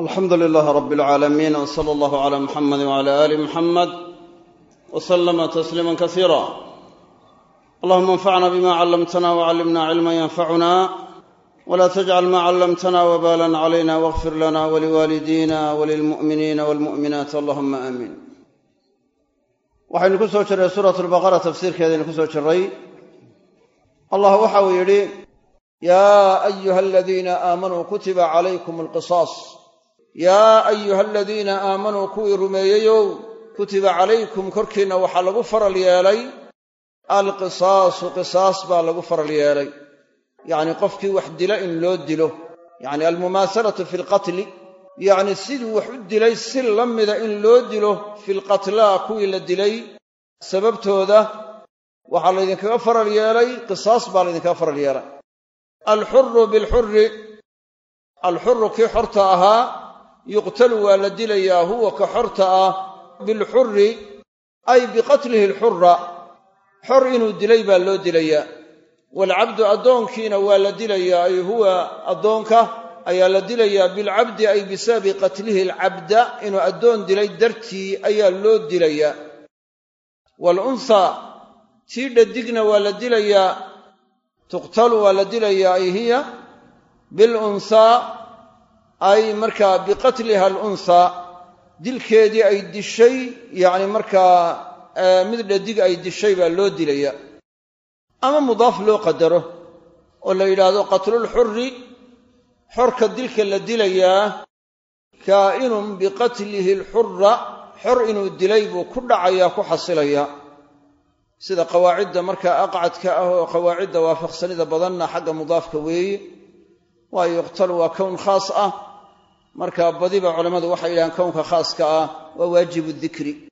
alxamdu lilaah rab alcaalamiin w sala allahu cala muxamedi wcala aali muxamed w slama tasliima kasiira allahuma anfacna bima callamtana wcallimna cilma yanfacuna wla tajcal ma callamtana wbalan calayna wاغfir lana waliwaalidina walilmu'miniina walmu'minaat allahuma aamiin waxaynu ku soo jirray suurat lbaqara tafsiirkeedaynu ku soo jirray allah waxa uu yidhi yaa ayuha aladiina aamanuu kutiba calaykum alqisaas yaa ayuha aladiina aamanuu kuwii rumeeyeyow kutiba calaykum korkiinna waxaa lagu faral yeelay. Alqisaasu qisaas baa lagu faral yeelay. Yacni qofkii wax dila in loo dilo. Yacni almumaasalatu fi lqatli yacni siduu wax u dilay si la mida in loo dilo fi lqatlaa kuwii la dilay. Sababtooda waxaa laydinkaga faral yeelay qisaas baa laydinkaga faral yeelay. Alxuru bilxuri alxuru kii xorta ahaa yuqtalu waa la dilayaa huwa ka xorta ah bilxuri ay biqatlihi alxura xor inuu dilay baa loo dilayaa waalcabdu addoonkiina waa la dilayaa ay huwa addoonka ayaa la dilayaa bilcabdi ay bisababi qatlihi alcabda inuu addoon dilay dartii ayaa loo dilayaa waalunhaa tii dhadigna waa la dilayaa tuqtalu waa la dilayaa ay hiya. Bilunhaa ay markaa biqatliha alunhaa dilkeedii ay dishay yacni markaa mid dhadig ay dishay baa loo dilayaa ama mudaaf loo qadaro oo la yidhaahdo qatlulxuri xorka dilka la dilayaa kaa'inun biqatlihi alxura xor inuu dilay buu ku dhacayaa ku xasilayaa sida qawaacidda markaa aqcadka ah oo qawaacidda waafaqsanida badanna xagga mudaafka weeye waayo yuqtalu waa kown khaas ah markaa badiba culammadu waxay yidhahaan kownka khaaska ah waa waajibu dikri.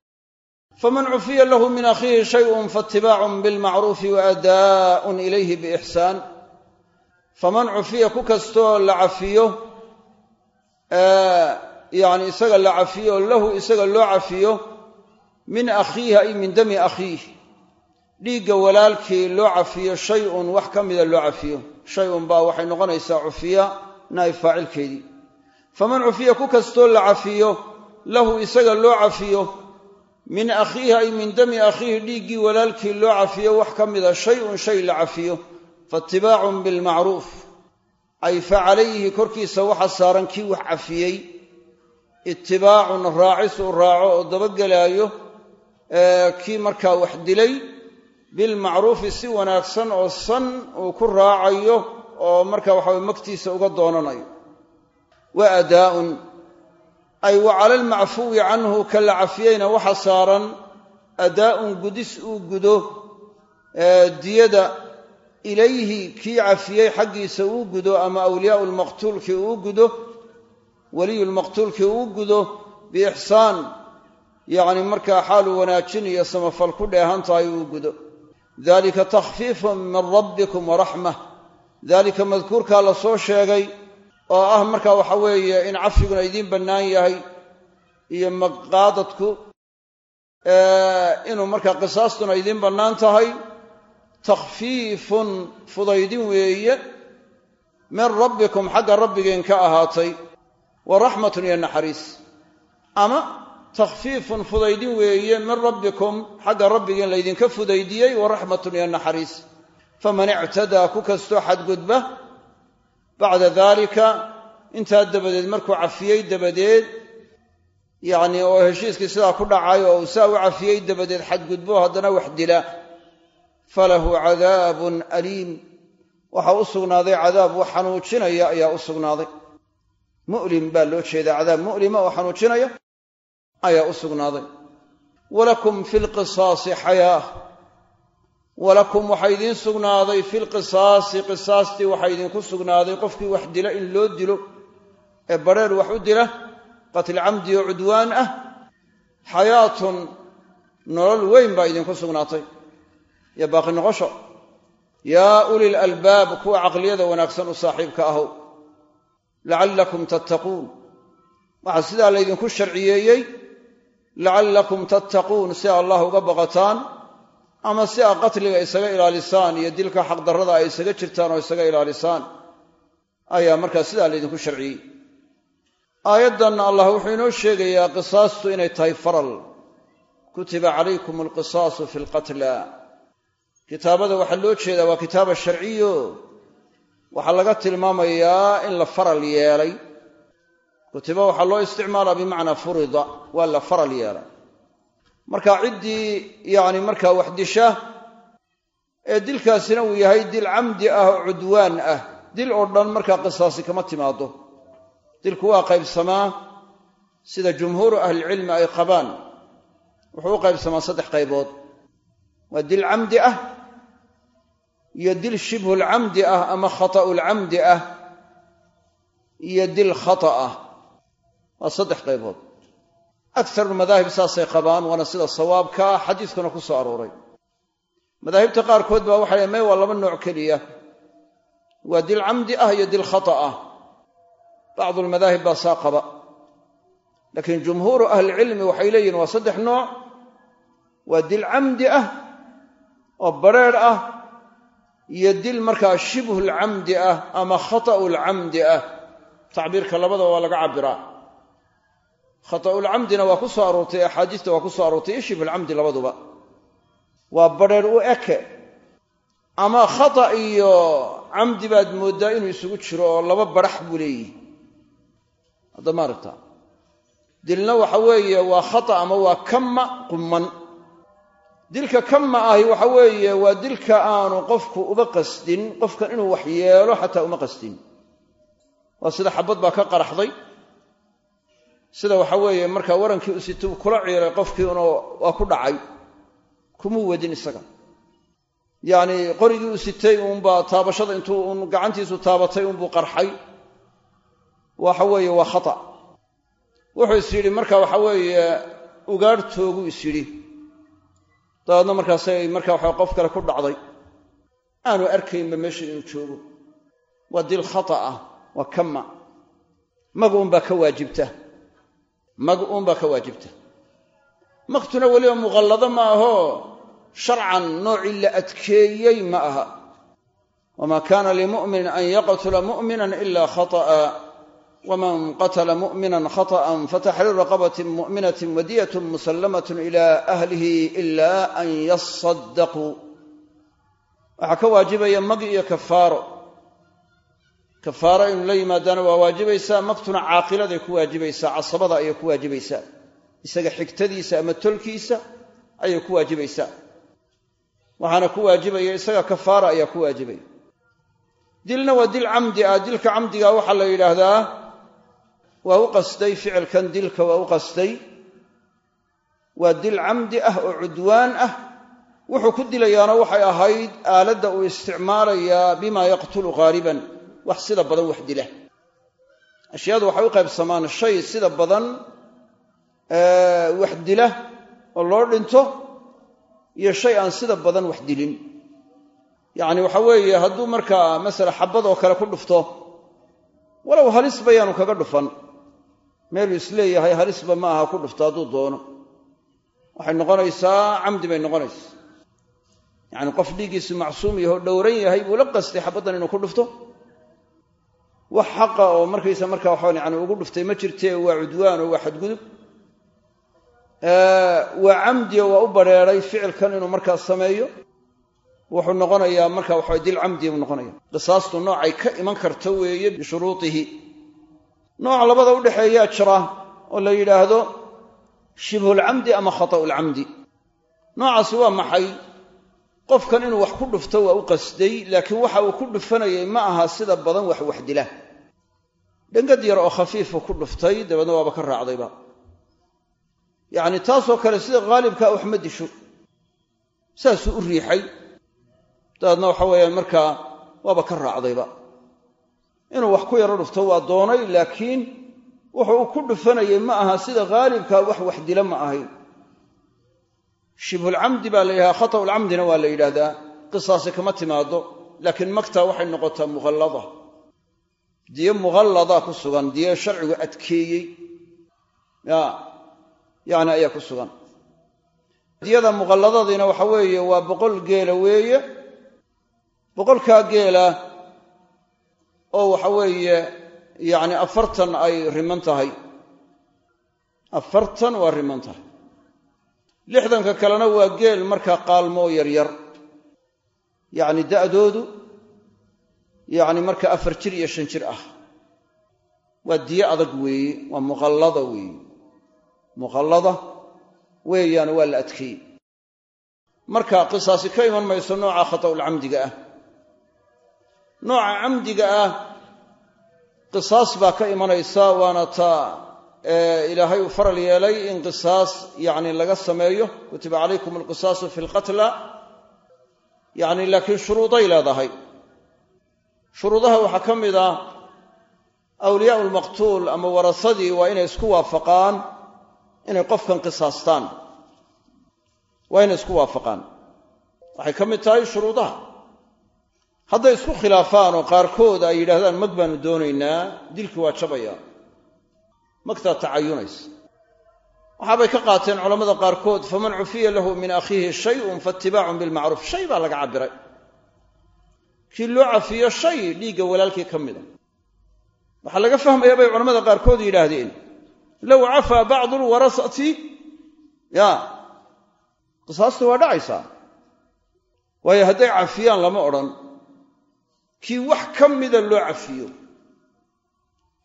Faman cufiya lahu min akhiihi shayun faatibaacun bilmacruufi wa adaa'un ilayhi biixsaan faman cufiya ku kastoo la cafiyo yacni isaga la cafiyo lahu isaga loo cafiyo min akhiihi ay min dami akhiih dhiigga walaalkii loo cafiyo shay-un wax ka mida loo cafiyo. Shay-un baa waxay noqonaysaa cufiya naa'ib faacilkeedii faman cufiya ku kastoo la cafiyo lahu isaga loo cafiyo min akhiihi ay min dami akhiihi dhiiggii walaalkii loo cafiyo wax ka mida shay-un shay la cafiyo faatibaacun bilmacruuf. Ay fa calayhi korkiisa waxa saaran kii wax cafiyey. Itibaacun raacis uu raaco oo dabagelaayo kii markaa wax dilay bilmacruufi si wanaagsan oo san uu ku raacayo oo marka waxaway magtiisa uga doonanayo wa adaa'un ay wa cala almacfuwi canhu ka la cafiyeyna waxa saaran adaa'un gudis uu gudo diyada ilayhi kii cafiyey xaggiisa uu gudo ama awliyaau lmaqtuulkii uu gudo waliyu lmaqtuulkii uu gudo biixsaan yacni markaa xaaluu wanaajin iyo samafal ku dheehan tahay uu gudo. Dalika takhfiifun min rabbikum waraxmah dalika madkuurkaa la soo sheegay oo ah marka waxa weeye in cafiguna idiin bannaan yahay iyo maqaadadku inuu markaa qisaastuna idiin bannaan tahay takhfiifun fudaydin weeye min rabbikum xagga rabbigeen ka ahaatay wa raxmatun iyo naxariis. Ama takhfiifun fudaydin weeye min rabbikum xagga rabbigeen laydinka fudaydiyey wa raxmatun iyo naxariis. Faman ictadaa ku kastoo xadgudba bacda daalika intaa dabadeed markuu cafiyey dabadeed yacni oo heshiiskii sidaa ku dhacay oo uu saa u cafiyey dabadeed xadgudbo haddana wax dila. Falahu cadaabun aliim. Waxaa u sugnaaday cadaab wax xanuujinaya ayaa u sugnaaday. Mu'lim baa loo jeedaa cadaab mu'lima oo xanuujinaya ayaa u sugnaaday. Fi lqisaasi walakum waxaa idiin sugnaaday fi lqisaasi qisaastii waxaa idinku sugnaaday qofkii wax dila in loo dilo ee badrheer wax u dila qatli camdi oo cudwaan ah xayaatun nolol weyn baa idinku sugnaatay. Iyo baaqi noqosho yaa ulil albaab kuwa caqliyada wanaagsan u saaxiibka ahow lacallakum tattaquun. Waxaa sidaa laydinku sharciyeeyey lacallakum tattaquun si allah uga baqataan ama si aa qatliga isaga ilaalisaan iyo dilka xaqdarrada ay isaga jirtaan oo isaga ilaalisaan ayaa markaa sidaa laydinku sharciyey. Aayaddanna allah wuxuu inoo sheegayaa qisaastu inay tahay faral. Kutiba calaykum alqisaasu fi lqatla kitaabada waxaa loo jeedaa waa kitaaba sharciyo. Waxaa laga tilmaamayaa in la faral yeelay. Kutiba waxaa loo isticmaalaa bimacnaa furida waa la faral yeelay marka ciddii yacni markaa wax disha ee dilkaasina uu yahay dil camdi ah oo cudwaan ah. Dil oo dhan markaa qisaasi kama timaado dilku waa qaybsamaa sida jumhuuru ahlicilmi ay qabaan. Wuxuu u qaybsamaa saddex qaybood. Waa dil camdi ah iyo dil shibhulcamdi ah ama khata'ulcamdi ah iyo dil khata ah. Waa saddex qaybood akarulmadaahib saasay qabaan waana sida sawaabkaa xadiiskuna ku soo arooray madaahibta qaarkood baa waxay may waa laba nooc keliya waa dil camdi ah iyo dil khata ah bacdulmadaahib baa saa qaba laakiin jumhuuru ahlicilmi waxay leeyihiin waa saddex nooc waa dil camdi ah oo bareer ah iyo dil markaa shibhulcamdi ah ama khata'ulcamdi ah tacbiirka labadaba waa laga cabbiraa khata'ulcamdina waa ku soo aroortay axaadiista waa ku soo aroortay iyo shibhulcamdi labaduba. Waa badheer u eke. Ama khata iyo camdi baad mooddaa inuu isugu jiro oo laba badhax buu leeyihi. Hadda maaragta dilna waxa weeye waa khata ama waa kamma qumman. Dilka kamma ahi waxa weeye waa dilka aanu qofku uba qasdin qofkan inuu wax yeelo xataa uma qasdin. Waa sida xabad baa ka qaraxday sida waxa weeye markaa warankii u situu kula ciiray qofkii unuu waa ku dhacay kumuu wadin isaga. Yacnii qorigii u sitay uunbaa taabashada intuu uun gacantiisu taabatay uunbuu qarxay. Waxa weeye waa khata. Wuxuu is yidhi marka waxa weeye ugaadhtoogu is yidhi. Dabeedna markaasay markaa waxa qof kale ku dhacday aanu arkaynba meesha inuu joogo. Waa dil khata ah waa kama mag uunbaa ka waajibta mag uunbaa ka waajibta. Maktuna weliba muqallado ma ahoo sharcan noocii la adkeeyey ma aha. Wamaa kaana limu'minin an yaqtula mu'minan ila khata'a. Waman qatala mu'minan khata'an fataxriiru raqabatin mu'minatin wadiyatun musallamatun ila ahlihi ila an yasaddaquu waxaa ka waajibaya mag iyo kafaaro kafaaro inuu la yimaadaana waa waajibaysaa magtuna caaqiladay ku waajibaysaa casabada ayay ku waajibaysaa isaga xigtadiisa ama tolkiisa ayay ku waajibaysaa waxaana ku waajibaya isaga kafaara ayaa ku waajibaya. Dilna waa dil camdi ah dilka camdiga waxaa la yidhaahdaa waa u qasday ficilkan dilka waa u qasday. Waa dil camdi ah oo cudwaan ah. Wuxuu ku dilayaana waxay ahayd aaladda uu isticmaalayaa bima yaqtulu qaaliban wax sida badan wax dila. Ashyaadu waxay u qaybsamaan shay sida badan wax dila oo loo dhinto iyo shay aan sida badan wax dilin. Yacni waxa weeye hadduu markaa masala xabad oo kale ku dhufto walow halis bayaanu kaga dhufan. Meeluu is leeyahay halisba ma aha ku dhufto hadduu doono. Waxay noqonaysaa camdi bay noqonaysaa. Yacni qof dhiiggiisu macsuum yaho dhowran yahay buu la qastay xabaddan inuu ku dhufto wax xaqa oo markaysa marka waxaan yani ugu dhuftay ma jirtee waa cudwaan oo waa xadgudub. Waa camdiyo waa u badrheeray ficilkan inuu markaa sameeyo. Wuxuu noqonayaa marka waxa dil camdiya buu noqonaya qisaastu noocay ka iman karta weeye bishuruutihi. Nooc labada udhexeeyaa jira oo la yidhaahdo shibhulcamdi ama khata'ulcamdi noocaasi waa maxay qofkan inuu wax ku dhufto waa u qasday laakiin waxa uu ku dhufanayay ma aha sida badan wax wax dila dhangad yar oo khafiifu ku dhuftay dabeedna waaba ka raacdayba. Yacni taasoo kale sida haalibkaa wax ma disho. Saasuu u riixay. Dabeedna waxa weeyaan markaa waaba ka raacdayba. Inuu wax ku yaro dhufto waa doonay laakiin wuxuu ku dhufanayay ma aha sida haalibkaa wax wax dila ma ahayn shibhulcamdi baa la yidhahdaa khata'ulcamdina waa la yidhaahdaa qisaasi kama timaado laakiin magtaa waxay noqotaa mughallada. Diyo mughallada ku sugan diyo sharcigu adkeeyey ya yacni ayaa ku sugan. Diyada mughalladadiina waxa weeye waa boqol geela weeye boqolkaa geela oo waxa weeye yacni afartan ay riman tahay. Afartan waa riman tahay lixdanka kalena waa geel markaa qaalmo oo yaryar yacni da'doodu yacni marka afar jir iyo shan jir ah. Waa diyo adag weeye waa muqallada weeye. Muqallada weeyaana waa la adkeeyey. Marka qisaasi ka iman mayso nooca khata'ulcamdiga ah. Nooca camdiga ah qisaas baa ka imanaysa waana ta ilaahay uu faral yeelay in qisaas yacni laga sameeyo kutiba calaykum alqisaasu fi lqatla yacni laakiin shuruuday leedahay. Shuruudaha waxaa ka mid ah awliyaau lmaqtuul ama warasadii waa inay isku waafaqaan inay qofkan qisaastaan. Waa inay isku waafaqaan. Waxay ka mid tahay shuruudaha. Hadday isku khilaafaan oo qaarkood ay yidhahdaan mag baanu doonaynaa dilkii waa jabaya magtaa tacayunaysa waxaabay ka qaateen culammada qaarkood faman cufiya lahu min akhiihi shayun faitibaacun bilmacruuf. Shay baa laga cabbiray. Kii loo cafiyo shay dhiigga walaalkii ka mida waxaa laga fahmaya bay culamada qaarkood yidhaahdeen. Low cafaa bacdu lwarasati ya qisaasta waa dhacaysaa waayo hadday cafiyaan lama odhan. Kii wax ka mida loo cafiyo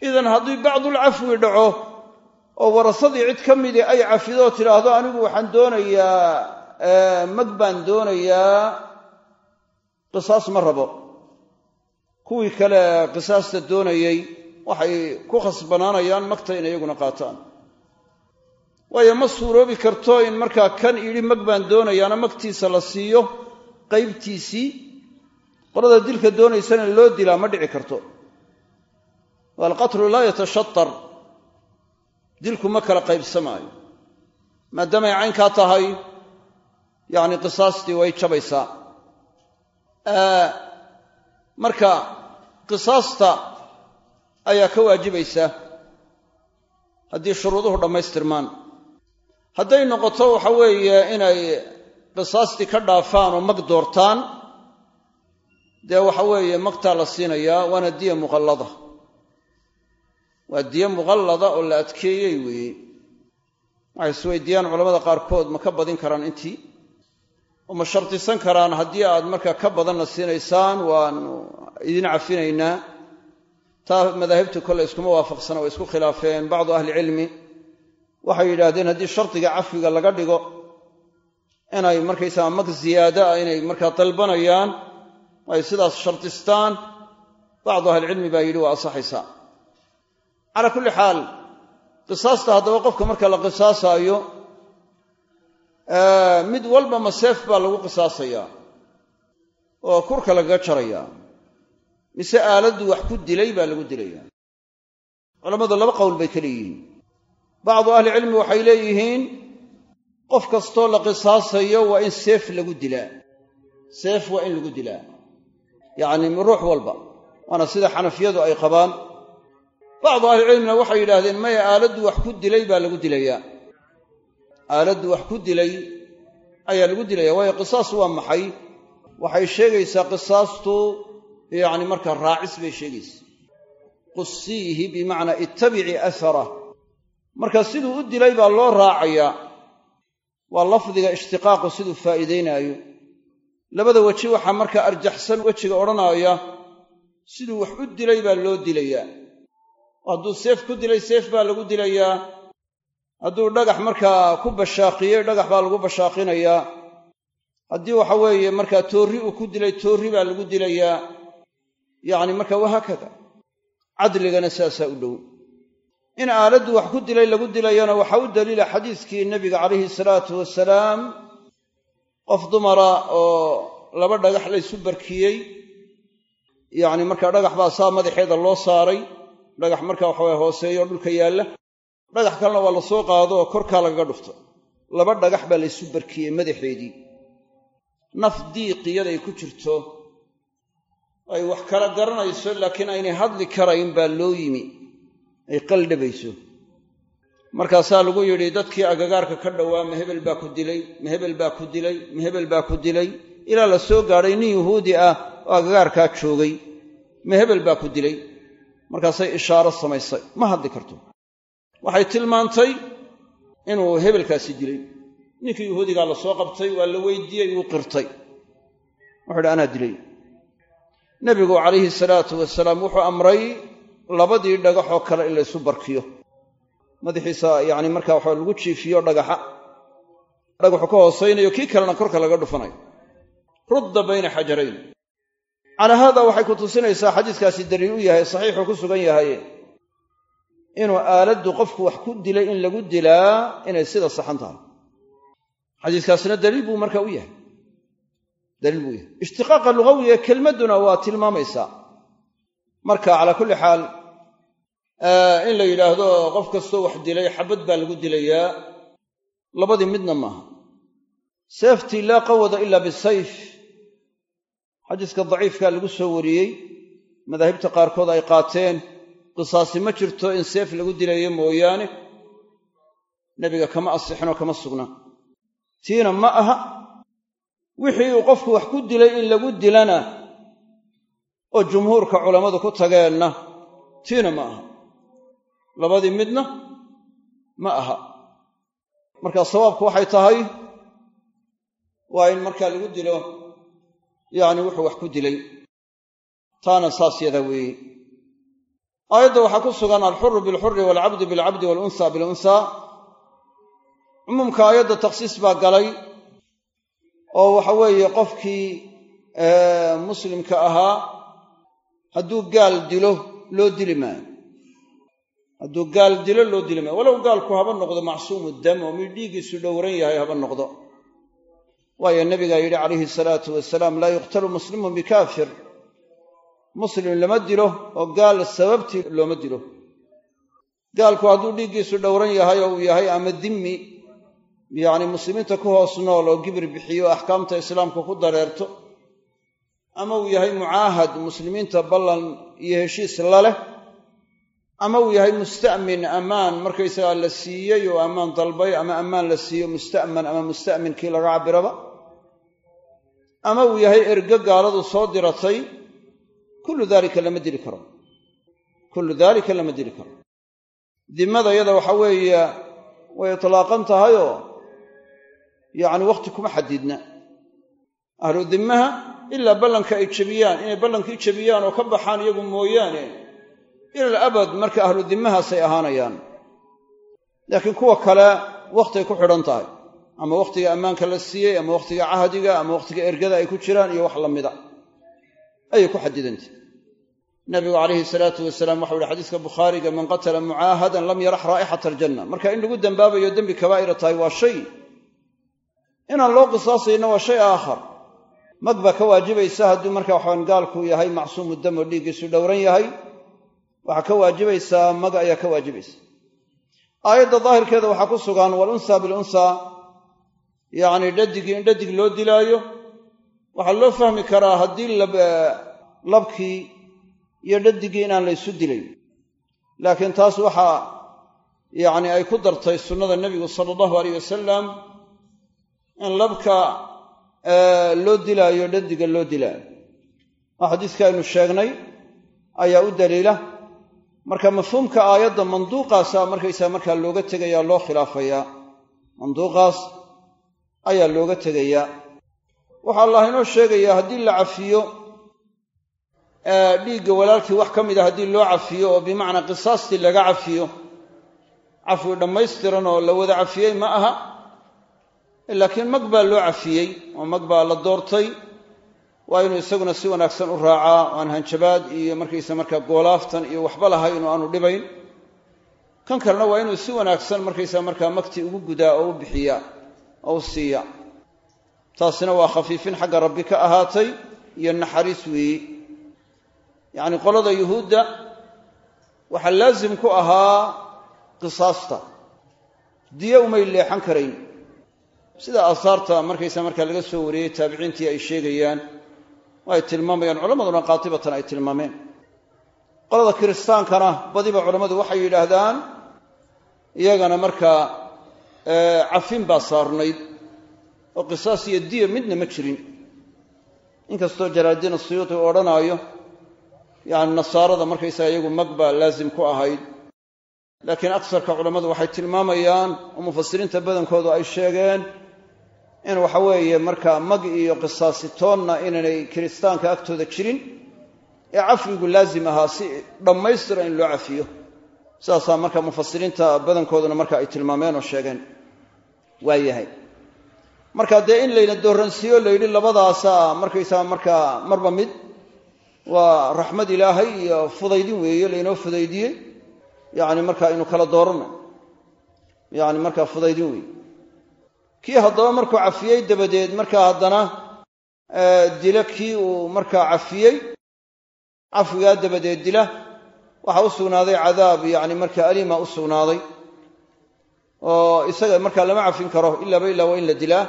idan haddii bacdulcafwi dhaco oo warasadii cid ka midii ay cafidoo tidhaahdo anigu waxaan doonayaa mag baan doonayaa qisaas ma rabo. Kuwii kale qisaasta doonayey waxay ku khasbanaanayaan magta in iyaguna qaataan. Waayo ma suuroobi karto in markaa kan idhi mag baan doonayaana magtiisa la siiyo qaybtiisii qolada dilka doonaysana loo dilaa ma dhici karto waalqatlu laa yatashatar dilku ma kala qaybsamaayo maadaamay caynkaa tahay yacni qisaastii way jabaysaa marka qisaasta ayaa ka waajibaysa haddii shuruuduhu dhammaystirmaan hadday noqoto waxa weeye inay qisaastii ka dhaafaan oo mag doortaan dee waxa weeye magtaa la siinayaa waana diya muqallada waa diyo muqallada oo la adkeeyey weeye. Waxay isweydiiyaan culamada qaarkood ma ka badin karaan intii? Oo ma shardisan karaan haddii aad markaa ka badanna siinaysaan waanu idin cafinaynaa. Taa madaahibtu kole iskuma waafaqsana way isku khilaafeen. Bacdu ahlicilmi waxay yidhaahdeen haddii shardiga cafiga laga dhigo inay markaysaga mag ziyaada ah inay markaa dalbanayaan ay sidaas shardistaan bacdu ahlicilmi baa yidhi waa asaxaysaa calaa kulli xaal qisaasta haddaba qofka marka la qisaasaayo mid walba maseef baa lagu qisaasayaa oo kurka lagaga jarayaa mise aaladdu wax ku dilay baa lagu dilayaa. Culammadu laba qowl bay ka leeyihiin. Bacdu ahlicilmi waxay leeyihiin qof kastoo la qisaasayo waa in seef lagu dilaa seef waa in lagu dilaa yacni ruux walba waana sida xanafiyadu ay qabaan bacdu ahlicilmina waxay yidhaahdeen maya aaladdu wax ku dilay baa lagu dilayaa. Aaladdu wax ku dilay ayaa lagu dilaya waayo qisaas waa maxay? Waxay sheegaysaa qisaastu yacni markaa raacis bay sheegaysaa. Qusiihi bimacnaa ittabicii aharah marka siduu u dilay baa loo raacayaa. Waa lafdiga ishtiqaaqu siduu faa'iidaynaayo. Labada weji waxaa markaa arjaxsan wejiga odhanaaya siduu wax u dilay baa loo dilayaa hadduu seef ku dilay seef baa lagu dilayaa. Hadduu dhagax markaa ku bashaaqiyey dhagax baa lagu bashaaqinayaa haddii waxa weeye markaa toorri uu ku dilay toorri baa lagu dilayaa. Yacni marka wahaakada cadligana saasaa u dhow. In aaladdu wax ku dilay lagu dilayana waxaa u daliila xadiiskii nebiga calayhi salaatu wasalaam qof dumara oo laba dhagax laysu barkiyey. Yacni markaa dhagax baa saa madaxeeda loo saaray dhagax markaa waxaweye hooseeyo oo dhulka yaalla. Dhagax kalena waa la soo qaado oo korkaa lagaga dhufto. Laba dhagax baa laysu barkiyey madaxeedii naf diiqiyaday ku jirto ay wax kala garanayso laakiin aynay hadli karayn baa loo yimi. Ay qaldhabayso. Markaasaa lagu yidhi dadkii agagaarka ka dhowaa ma hebel baa ku dilay ma hebel baa ku dilay ma hebel baa ku dilay. Ilaa la soo gaadhay nin yuhuudi ah oo agagaarkaa joogay ma hebel baa ku dilay markaasay ishaaro samaysay. Ma hadli karto. Waxay tilmaantay inuu hebelkaasi dilay ninkii yahuudigaa la soo qabtay waa la weydiiyey wuu qirtay. Wuxuu idhi anaa dilay. Nebigu calayhi salaatu wasalaam wuxuu amray labadii dhagaxoo kale in laysu barkiyo. Madaxiisa yacni markaa waxa lagu jiifiyo dhagaxa dhagaxu ka hoosaynayo kii kalena korka laga dhufanayo. Rudda bayna xajarayn calaa haada waxay ku tusinaysaa xadiiskaasi daliil u yahay saxiixuu ku sugan yahay inuu aaladdu qofku wax ku dilay in lagu dilaa inay sida saxan tahay. Xadiiskaasna daliil buu marka u yahay. Daliil buu yahay. Ishtiqaaqa lugawiga kelmadduna waa tilmaamaysaa marka calaa kulli xaal in la yidhaahdo qof kastoo wax dilay xabad baa lagu dilayaa labadii midna maaha. Seeftii laa qawada ila bisayf xadiiska daciifkaa lagu soo wariyey madaahibta qaarkood ay qaateen qisaasi ma jirto in seef lagu dilayo mooyaane. Nebiga kama asixinoo kama sugna. Tiina ma aha. Wixii uu qofku wax ku dilay in lagu dilana oo jumhuurka culammadu ku tageenna tiina ma aha. Labadii midna ma aha. Marka sawaabku waxay tahay waa in markaa lagu dilo yacni wuxuu wax ku dilay. Taana saas yada weeye. Aayadda waxaa ku sugan alxuru bilxuri waalcabdu bilcabdi waalunsa bilunsa. Cumuumka aayadda takhsiis baa galay oo waxa weeye qofkii muslimka ahaa hadduu gaal dilo loo dili maayo. Hadduu gaal dilo loo dili maayo. Walow gaalku haba noqdo macsuumu dam oo mid dhiiggiisu dhowran yahay haba noqdo waayo nabigaa yidhi calayhi salaatu wasalaam laa yuqtalu muslimun bikaafir. Muslim lama dilo oo gaal sababtii looma dilo. Gaalku hadduu dhiiggiisu dhowran yahay oo uu yahay ama dimmi yacni muslimiinta ku hoos nool oo gibir bixiyo axkaamta islaamka ku dareerto ama uu yahay mucaahad muslimiinta ballan iyo heshiis la leh ama uu yahay musta'min ammaan markaysagaa la siiyey oo ammaan dalbay ama ammaan la siiyo musta'man ama musta'min kii laga cabbiraba ama uu yahay ergo gaaladu soo diratay kullu daalika lama dili karo. Kullu daalika lama dili karo. Dimmada yada waxa weeye way itlaaqan tahayoo yacni wakhti kuma xadidna. Ahlu dimmaha ilaa ballanka ay jebiyaan. Inay ballankii jebiyaan oo ka baxaan iyagu mooyaane ilal abad marka ahlu dimmahaasay ahaanayaan. Laakiin kuwa kale wakhtiay ku xidhan tahay. Ama wakhtiga ammaanka la siiyey ama wakhtiga cahdiga ama wakhtiga ergada ay ku jiraan iyo wax lamida ayay ku xadidantah nabigu calayhi salaatu wasalaam waxau ihi xadiiska bukhaariga man qatala mucaahadan lam yarax raa'ixata aljanna. Marka in lagu dembaabayo dembi kabaa'ira tahay waa shay. Inaan loo qisaasayna waa shay aakhar. Mag baa ka waajibaysa hadduu marka waxaan gaalku yahay macsuumu dam oo dhiiggiisu dhowran yahay waxaa ka waajibaysaa mag ayaa ka waajibaysa. Aayadda daahirkeeda waxaa ku sugan walunsa bilunsa yacni dhadigii in dhadig loo dilaayo. Waxaa loo fahmi karaa haddii labkii iyo dhadigii inaan laysu dilayn. Laakiin taas waxaa yacni ay ku dartay sunnada nebigu sala allahu aleyh wasalam in labka loo dilaayo dhadiga loo dilaayo. Oo xadiiska aynu sheegnay ayaa u daliila marka mafhuumka aayadda manduuqaasaa markaysaa markaa looga tegayaa loo khilaafayaa manduuqaas ayaa looga tegayaa. Waxaa allah inoo sheegayaa haddii la cafiyo dhiigga walaalkii wax ka mid a haddii loo cafiyo oo bimacnaa qisaastii laga cafiyo cafwi dhammaystiran oo la wada cafiyey ma aha laakiin mag baa loo cafiyey oo mag baa la doortay waa inuu isaguna si wanaagsan u raacaa aan hanjabaad iyo markaysa markaa goolaaftan iyo waxba lahayn oo aanu dhibayn. Kan kalena waa inuu si wanaagsan markaysa markaa magtii ugu gudaa oo u bixiyaa oo u siiya taasina waa khafiifin xagga rabbi ka ahaatay iyo naxariis weeyi. Yacni qolada yuhuudda waxaa laasim ku ahaa qisaasta. Diyo umay leexan karayn. Sida aasaarta markaysa markaa laga soo wariyey taabiciintii ay sheegayaan ay tilmaamayaan. Culammaduna qaatibatan ay tilmaameen. Qolada kiristaankana badiba culammadu waxay yidhaahdaan iyagana markaa cafin baa saarnayd oo qisaas iyo diya midna ma jirin. Inkastoo jalaaldiin asuyuuti uu odhanaayo yani nasaarada markaysaga iyagu mag baa laazim ku ahayd. Laakiin aksarka culammadu waxay tilmaamayaan oo mufasiriinta badankoodu ay sheegeen in waxa weeye markaa mag iyo qisaasitoonna inaynay kiristaanka agtooda jirin ee cafwigu laazim ahaa si dhammaystira in loo cafiyo. Sidaasaa marka mufasiriinta badankooduna marka ay tilmaameen oo sheegeen waa yahay. Marka dee in layna dooransiiyo la labadaasaa markaysaga markaa marba mid waa raxmad ilaahay iyo fudaydin weeye laynoo fudaydiyey. Yacni marka aynu kala dooranay yacni markaa fudaydin weeye kii haddaba markuu cafiyey dabadeed markaa haddana dila kii uu markaa cafiyey cafwigaa dabadeed dila waxaa u sugnaaday cadaab yacni markaa aliima u sugnaaday. Oo isaga markaa lama cafin karo ilaaba ilaa waa in la dilaa.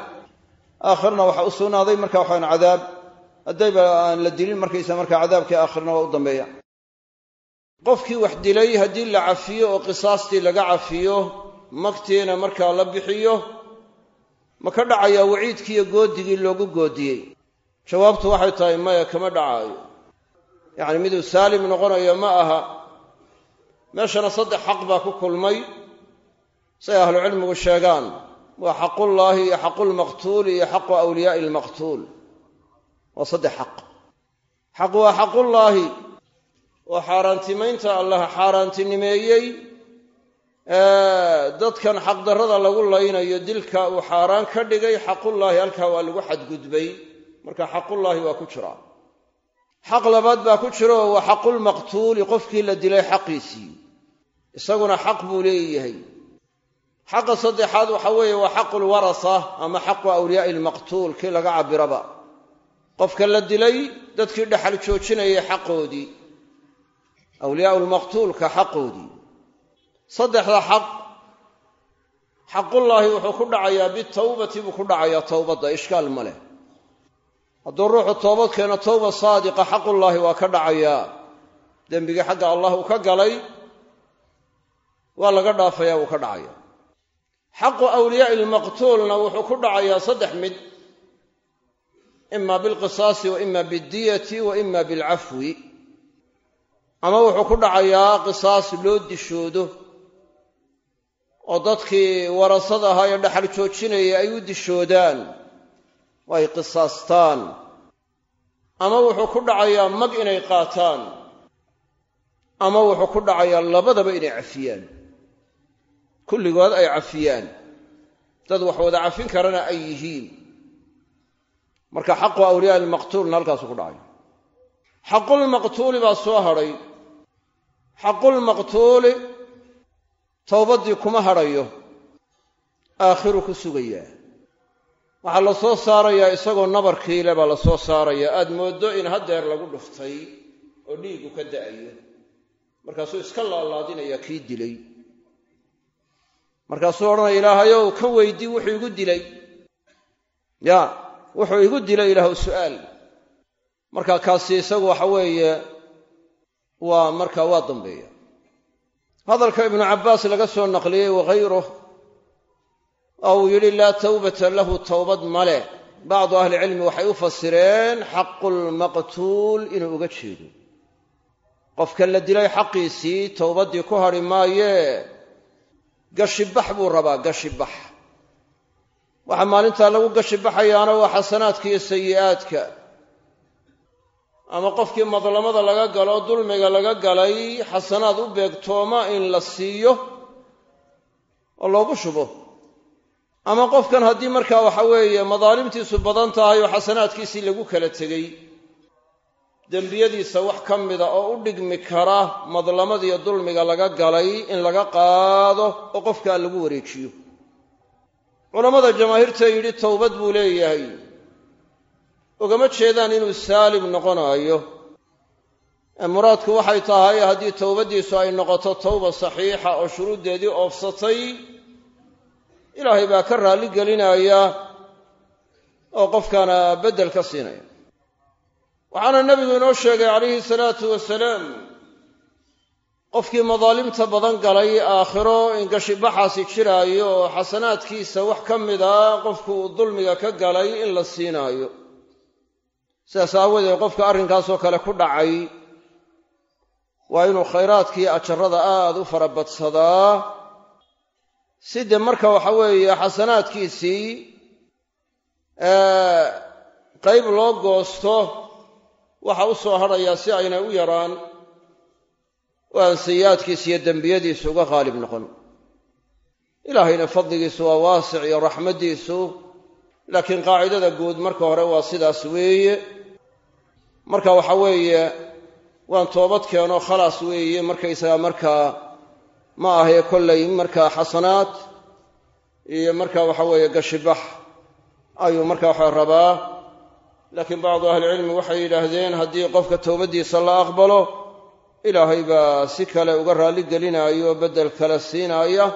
Aakhirna waxaa u sugnaaday marka waxaan cadaab haddayba aan la dilin markaysa markaa cadaabkii aakhirna waa u dambeeya. Qofkii wax dilay haddii la cafiyo oo qisaastii laga cafiyo magtiina markaa la bixiyo ma ka dhacayaa waciidkiiyo goodigii loogu goodiyey? Jawaabtu waxay tahay maya kama dhacaayo. Yacni miduu saalim noqonayo ma aha. Meeshana saddex xaq baa ku kulmay say ahlucilmigu sheegaan. Waa xaqullaahi iyo xaqulmaqtuuli iyo xaqu awliyaa'i almaqtuul waa saddex xaq. Xaq waa xaqullaahi. Oo xaaraantimaynta allah xaaraantinimeeyey dadkan xaqdarrada lagu laynayo dilka uu xaaraan ka dhigay xaqullaahi halkaa waa lagu xadgudbay. Marka xaqullaahi waa ku jiraa xaq labaad baa ku jira waa xaqulmaqtuuli qofkii la dilay xaqiisii. Isaguna xaq buu leeyahay. Xaqa saddexaad waxa weeye waa xaqulwarasa ama xaqu awliyaa'i almaqtuul kii laga cabiraba qofka la dilay dadkii dhexal joojinayay xaqoodii. Awliyaau xaqoodii saddexda xaq. Xaqullaahi wuxuu ku dhacayaa bitawbati buu ku dhacayaa towbadda ishkaal ma leh. Hadduu ruuxu toobad keeno towba saadiqa xaqullaahi waa ka dhacayaa. Dembigii xagga allah uu ka galay waa laga dhaafayaa wuu ka dhacaya xaqu awliyaa'i almaqtuulna wuxuu ku dhacayaa saddex mid. Ima bilqisaasi wa ima biddiyati wa ima bilcafwi. Ama wuxuu ku dhacayaa qisaas loo dishoodo oo dadkii warasada ahaa ee dhaxal joojinayay ay u dishoodaan oo ay qisaastaan. Ama wuxuu ku dhacayaa mag inay qaataan ama wuxuu ku dhacayaa labadaba inay cafiyaan. Kulligood ay cafiyaan. Dad wax wada cafin karana ay yihiin. Marka xaqu awliyaa almaqtuulna halkaasuu ku dhacay. Xaqulmaqtuuli baa soo hadhay xaqulmaqtuuli towbaddii kuma hadhayo aakhiru ku sugayaa. Waxaa la soo saarayaa isagoo nabarkiile baa la soo saarayaa. Aad mooddo in haddeer lagu dhuftay oo dhiigu ka da'ayo. Markaasuu iska laalaadinayaa kii dilay. Markaasuu odhanaya ilaahayow ka weydii wuxuu igu dilay. Ya wuxuu igu dilay ilaahw su'aal. Marka kaasi isagu waxa weeye waa marka waa dambeeya hadalka ibnu cabbaas laga soo naqliyey wakhayruh oo uu yidhi laa tawbata lahu towbad male bacdu ahlicilmi waxay u fasireen xaqulmaqtuul inuu uga jeedo. Qofka la dilay xaqiisii towbaddii ku hadhi maayee gashibax buu rabaa gashibax waxaa maalintaa lagu gashibaxayaana waa xasanaadka iyo sayi'aadka ama qofkii madlamada laga galo dulmiga laga galay xasanaad u beegtooma in la siiyo oo loogu shubo. Ama qofkan haddii markaa waxa weeye madaalimtiisu badan tahay oo xasanaadkiisii lagu kala tegey dembiyadiisa wax ka mida oo u dhigmi kara madlamadiiyo dulmiga laga galay in laga qaado oo qofkaa lagu wareejiyo. Culammada jamaahiirta yidhi towbad buu leeyahay ugama jeedaan inuu saalim noqonaayo. Muraadku waxay tahay haddii towbaddiisu ay noqoto towba saxiixa oo shuruuddeedii oofsatay ilaahay baa ka raalli gelinaya oo qofkaana beddel ka siinaya. Waxaana nebigu inoo sheegay calayhi salaatu wasalaam qofkii madaalimta badan galay aakhiro in gashibaxaasi jiraayo oo xasanaadkiisa wax ka mida qofku uu dulmiga ka galay in la siinaayo sidaas aawadeed qofka arrinkaasoo kale ku dhacay waa inuu khayraadkiiyo ajarada aada u farabadsadaa si dee marka waxa weeye xasanaadkiisii qayb loo goosto waxa u soo hadhayaa si aynay u yaraan oo aan sayi'aadkiisa iyo dembiyadiisu uga qaalib noqon. Ilaahayna fadligiisu waa waasic iyo raxmaddiisu laakiin qaacidada guud marka hore waa sidaas weeye. Marka waxa weeye waan toobad keeno khalaas weeye markaysaga markaa ma ahaye kollay markaa xasanaad iyo marka waxa weeye gashibax ayuu marka waxa rabaa. Laakiin bacdu ahlicilmi waxay yidhaahdeen haddii qofka towbaddiisa la aqbalo ilaahay baa si kale uga raalli gelinaayo beddel kale siinaaya.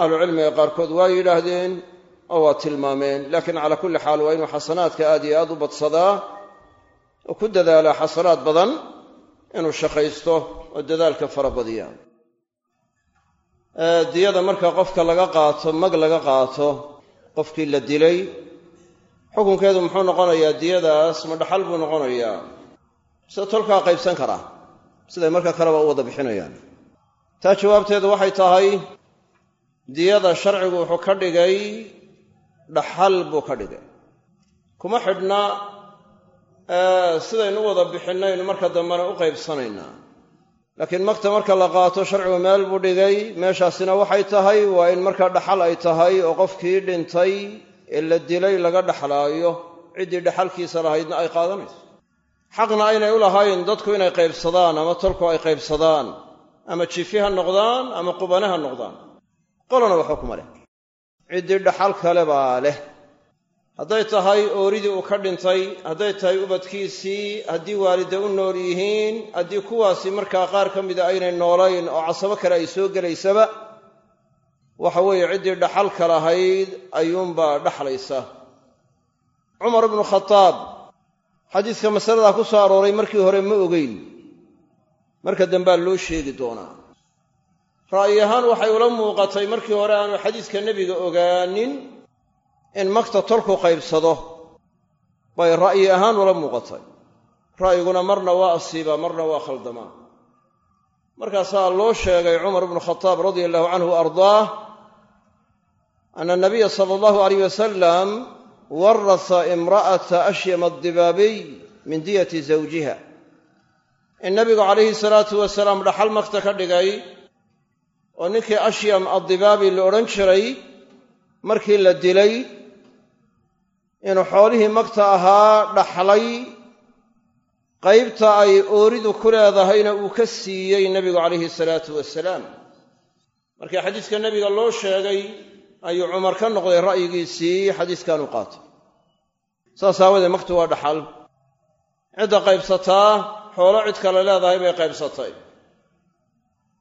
Ahlucilmiga qaarkood waa yidhaahdeen oo waa tilmaameen. Laakiin calaa kulli xaal waa inuu xasanaadka aad iyo aad u badsadaa oo ku dadaalaa xasanaad badan inuu shaqaysto oo dadaalka fara badiya diyada marka qofka laga qaato mag laga qaato qofkii la dilay xukunkeedu muxuu noqonayaa diyadaas ma dhaxal buu noqonayaa. Sida tolkaa qaybsan karaa siday marka kaleba u wada bixinayaan. Taa jawaabteedu waxay tahay diyada sharcigu wuxuu ka dhigay dhaxal buu ka dhigay. Kuma xidhna sidaynu u wada bixinaynu marka dambena u qaybsanaynaa. Laakiin magta marka la qaato sharcigu meel buu dhigay. Meeshaasina waxay tahay waa in markaa dhaxal ay tahay oo qofkii dhintay ee la dilay laga dhaxlaayo. Ciddii dhaxalkiisa lahaydna ay qaadanayso. Xaqna aynay u lahayn dadku inay qaybsadaan ama tolku ay qaybsadaan ama jifi ha noqdaan ama qubane ha noqdaan. Qolana waxba kuma leh ciddii dhaxal kale baa leh. Hadday tahay ooridii uu ka dhintay hadday tahay ubadkiisii haddii waalida u nool yihiin haddii kuwaasi markaa qaar ka mida aynay noolayn oo casabo kale ay soo gelaysaba waxa weeye ciddii dhaxalka lahayd ayuunbaa dhaxlaysa. Cumar ibnu khataab xadiiska masaladaa ku soo arooray markii hore ma ogeyn. Marka dambaa loo sheegi doonaa ra'yi ahaan waxay ula muuqatay markii hore aanu xadiiska nebiga ogaanin in magta tolku qaybsado. Bay ra'yi ahaan ula muuqatay. Ra'yiguna marna waa asiibaa marna waa khaldamaa markaasaa loo sheegay cumar ibnu khataab radia allahu canhu ardaah ana nabiya sala allahu alayh wasalam warasa imra'ata ashyama adibaabiy min diyati zawjiha. In nabigu calayhi salaatu wasalaam dhaxal magta ka dhigay oo ninkii ashyam addibaabi la odhan jiray markii la dilay inuu xoolihii magta ahaa dhaxlay qaybta ay ooridu ku leedahayna uu ka siiyey nebigu calayhi salaatu wasalaam. Markii xadiiska nebiga loo sheegay ayuu cumar ka noqday ra'yigiisii xadiiskan qaatay. Saas aawadee magtu waa dhaxal. Cidda qaybsataa xoolo cid kale leedahay bay qaybsatay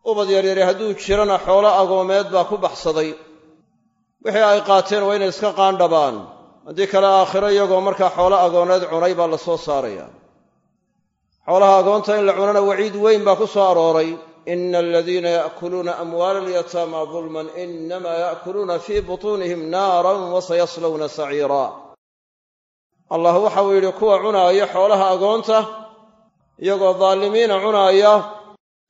ubad yaryari hadduu jirana xoolo agoomeed baa ku baxsaday. Wixii ay qaateen waa inay iska qaandhabaan. Haddii kale aakhiro iyagoo markaa xoolo agooneed cunay baa la soo saaraya. Xoolaha agoonta in la cunana waciid weyn baa ku soo arooray. Ina aladiina yaakuluuna amwaala alyataama dulman inamaa yaakuluuna fii butuunihim naaran wasayaslawna saciira. Allah waxau yidhi kuwa cunaaya xoolaha agoonta iyagoo daalimiina cunaaya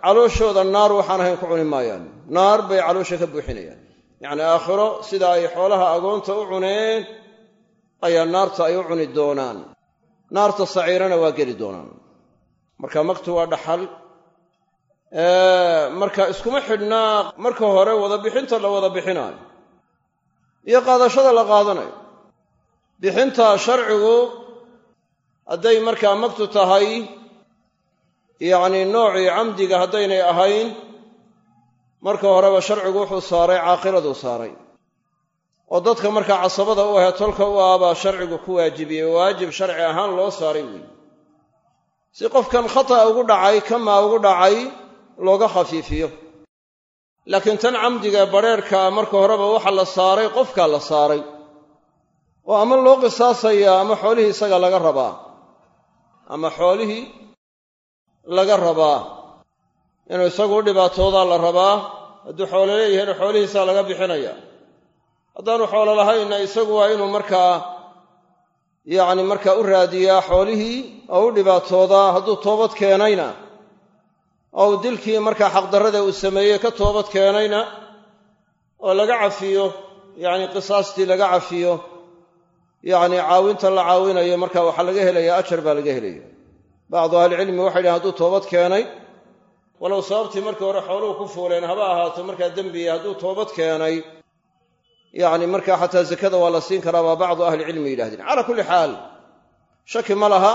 calooshooda naar waxaan ahayn ku cuni maayaan. Naar bay caloosha ka buuxinayaan. Yacni aakhiro sida ay xoolaha agoonta u cuneen ayaa naarta ay u cuni doonaan. Naarta saciirana waa geli doonaan. Marka magtu waa dhaxal. Marka iskuma xidhnaa marka hore wada bixinta la wada bixinaayo iyo qaadashada la qaadanayo. Bixinta sharcigu hadday markaa magtu tahay yacni noocii camdiga haddaynay ahayn marka horeba sharcigu wuxuu saaray caaqiladuu saaray. Oo dadka markaa casabada u ahee tolka u ah baa sharcigu ku waajibiyey. Waajib sharci ahaan loo saaray weyi si qofkan khata ugu dhacay kamaa ugu dhacay looga khafiifiyo. Laakiin tan camdiga badrheerkaa marka horeba waxa la saaray qofkaa la saaray. Oo ama loo qisaasayaa ama xoolihii isaga laga rabaa. Ama xoolihii laga rabaa. Inuu isagu u dhibaatoodaa la rabaa hadduu xoolo leeyahayna xoolihiisaa laga bixinaya. Haddaanu xoolo lahaynna isagu waa inuu markaa yacni markaa u raadiyaa xoolihii oo u dhibaatoodaa hadduu toobad keenayna. Oo dilkii markaa xaqdarrada uu sameeyey ka toobad keenayna oo laga cafiyo yacni qisaastii laga cafiyo. Yacni caawinta la caawinayo marka waxaa laga helaya ajar baa laga helaya bacdu ahlicilmi waxay dhahen hadduu toobad keenay walow sababtii markii hore xooluhu ku fuuleen haba ahaato markaa dembiya hadduu toobad keenay yacni markaa xataa zakada waa la siin karaa baa bacdu ahlicilmi yidhahdeen calaa kulli xaal shaki ma laha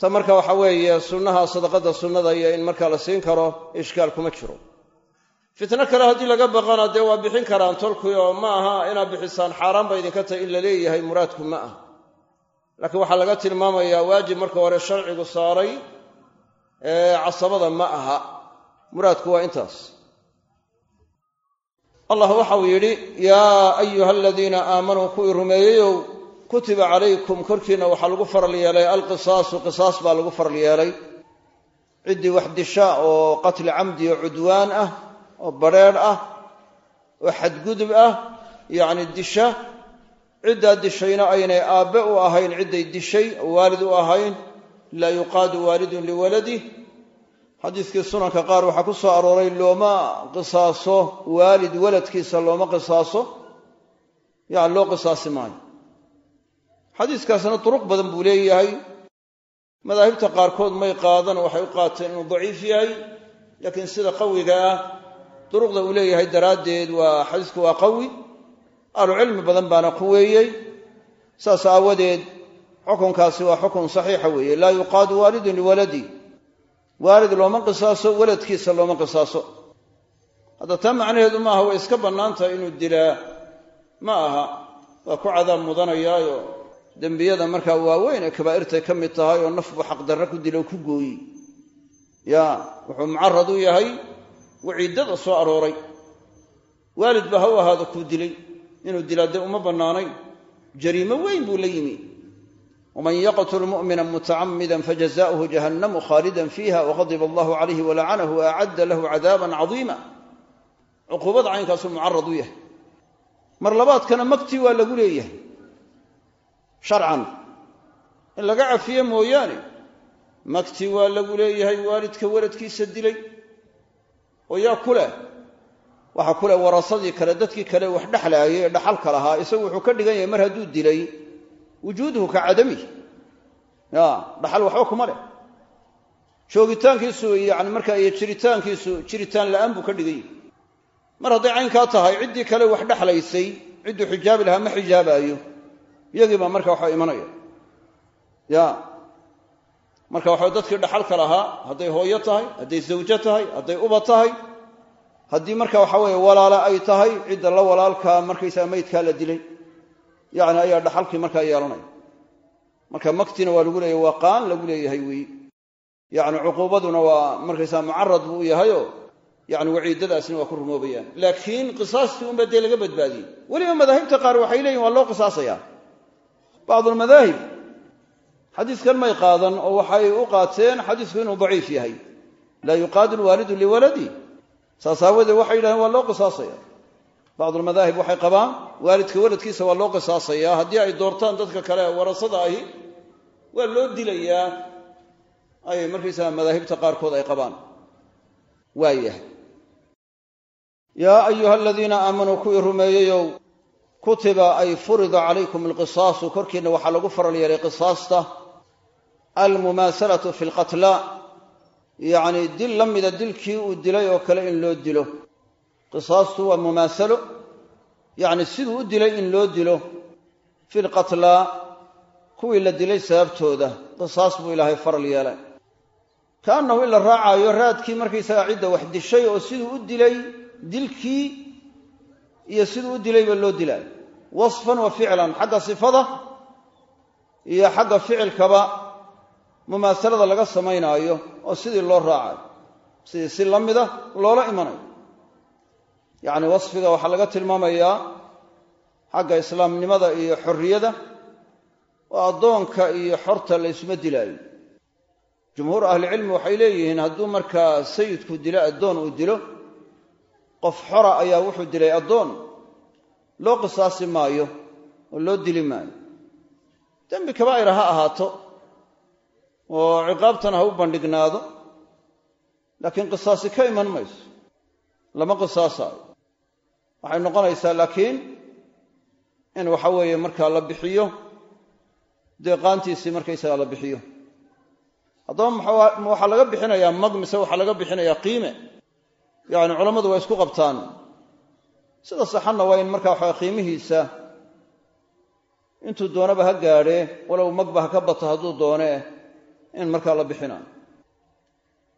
ta marka waxa weeye sunnaha sadaqada sunnada iyo in markaa la siin karo ishkaal kuma jiro fitno kale haddii laga baqana dee waa bixin karaan tolkii oo ma aha inaad bixisaan xaaraan ba idinka tahay in la leeyahay muraadku ma ah laakiin waxaa laga tilmaamayaa waajib marka hore sharcigu saaray casabada ma aha. Muraadku waa intaas. Allah waxau yidhi yaa ayuha aladiina aamanuu kuwii rumeeyeyow kutiba calaykum korkiinna waxaa lagu faral yeelay alqisaasu qisaas baa lagu faral yeelay. Ciddii wax disha oo qatli camdi oo cudwaan ah oo badrheedh ah oo xadgudub ah yacni disha ciddaa dishayna aynay aabbe u ahayn cidday dishay waalid u ahayn laa yuqaadu waalidun liwaladih xadiiskii sunanka qaar waxaa ku soo arooray looma qisaaso waalid waladkiisa looma qisaaso. Yani loo qisaasi maayo. Xadiiskaasna duruq badan buu leeyahay. Madaahibta qaarkood may qaadan waxay u qaateen inuu daciif yahay laakiin sida qawiga ah duruqda uu leeyahay daraaddeed waa xadiisku waa qawi ahlucilmi badan baana ku weeyey. Saas aawadeed xukunkaasi waa xukun saxiixa weeye. Laa yuqaadu waalidun liwaladi. Waalid looma qisaaso waladkiisa looma qisaaso. Hadda taa macnaheedu maaha way iska bannaan tahay inuu dilaa. Ma aha waa ku cadaab mudanayaayo. Dembiyada markaa waaweyn ee kabaa'irtay ka mid tahay oo nafbu xaqdarre ku dilo ku gooyi. Ya wuxuu mucarad u yahay waciiddada soo arooray. Waalidba ha u ahaado kuu dilay inuu dilaa dee uma bannaanayn jariimo weyn buu la yimi. Waman yaqtul mu'mina mutacamida fajazauhu jahannamu khaalidan fiiha waqadiba allahu calayhi walacanahu waacadda lahu cadaaban cadiima. Cuquubada caynkaasuu mucarad u yahay. Mar labaadkana magtii waa lagu leeyahay. Sharcan. In laga cafiye mooyaane magtii waa lagu leeyahay waalidka waladkiisa dilay. Oo waxaa ku leh warasadii kale dadkii kale wax dhexlaayay ee dhaxalka lahaa isagu wuxuu ka dhigan yahay mar hadduu dilay wujuuduhu ka cadami. Ya dhaxal waxba kuma leh. Joogitaankiisu yani markaa iyo jiritaankiisu jiritaan la'aan buu ka dhigan yahay mar hadday caynkaa tahay ciddii kale wax dhexlaysay cidduu xijaabi lahaa ma xijaabaayo. Iyagiibaa marka waxa imanaya. Ya marka waxa dadkii dhaxalka lahaa hadday hooyo tahay hadday zawjo tahay hadday uba tahay haddii marka waxa weeye walaale ay tahay cidda la walaalkaa markaysaga maydkaa la dilay. Yani ayaa dhaxalkii markaa yeelanaya marka maktina waa lagu leeyahy waa qaan lagu leeyahay weeye yani cuquubaduna waa markaysaa mucarad buu u yahayo yani waciidadaasina waa ku rumoobayaan. Laakiin qisaastii unba dee laga badbaadiyey. Weliba madaahibta qaar waxay leeyihiin waa loo qisaasayaa bacdulmadaahib xadiiskan may qaadan oo waxay u qaateen xadiisku inuu daciif yahay. Laa yuqaadu lwaalidu liwaladi saas aawadeed waxay yidhahdeen waa loo qisaasaya. bacdulmadaahib waxay qabaan waalidka waladkiisa waa loo qisaasayaa haddii ay doortaan dadka kale warasada ahi waa loo dilayaa. Ayay markaysaga madaahibta qaarkood ay qabaan. Waa yaa ayuha aladiina aamanuu kuwii rumeeyeyow kutiba ay furida calaykum alqisaasu korkiinna waxaa lagu faral yeelay qisaasta. Almumaasalatu fi lqatla yacni dil la mida dilkii uu dilay oo kale in loo dilo. Qisaastu waa mumaasalo. Yacni siduu u dilay in loo dilo. Fi lqatlaa kuwii la dilay sababtooda. Qisaas buu ilaahay faral yeelay. Kaannahu in la raacaayo raadkii markaysagaa cidda wax dishay oo siduu u dilay dilkii iyo siduu u dilayba loo dilaayo. Wasfan wa ficlan xagga sifada iyo xagga ficilkaba mumaasalada laga samaynaayo oo sidii loo raacayo sidii si la mida loola imanayo. Yacni wasfiga waxaa laga tilmaamayaa xagga islaamnimada iyo xorriyada oo addoonka iyo xorta la ysuma dilaayo. Jumhuur ahlicilmi waxay leeyihiin hadduu markaa sayidku dilo addoon uu dilo qof xora ayaa wuxuu dilay addoon loo qisaasi maayo oo loo dili maayo. Dembi kabaa'ira ha ahaato oo ciqaabtana ha u bandhignaado laakiin qisaasi ka iman mayso. Lama qisaasaayo waxay noqonaysaa laakiin in waxa weeye markaa la bixiyo deeqaantiisii markaysagaa la bixiyo. Haddaba waxaa laga bixinayaa mag mise waxaa laga bixinayaa qiime? Yacni culammadu waa isku qabtaan. Sida saxanna waa in markaa waxaa qiimihiisa intuu doonaba ha gaadhee walow magba ha ka bato hadduu doonee in markaa la bixinaayo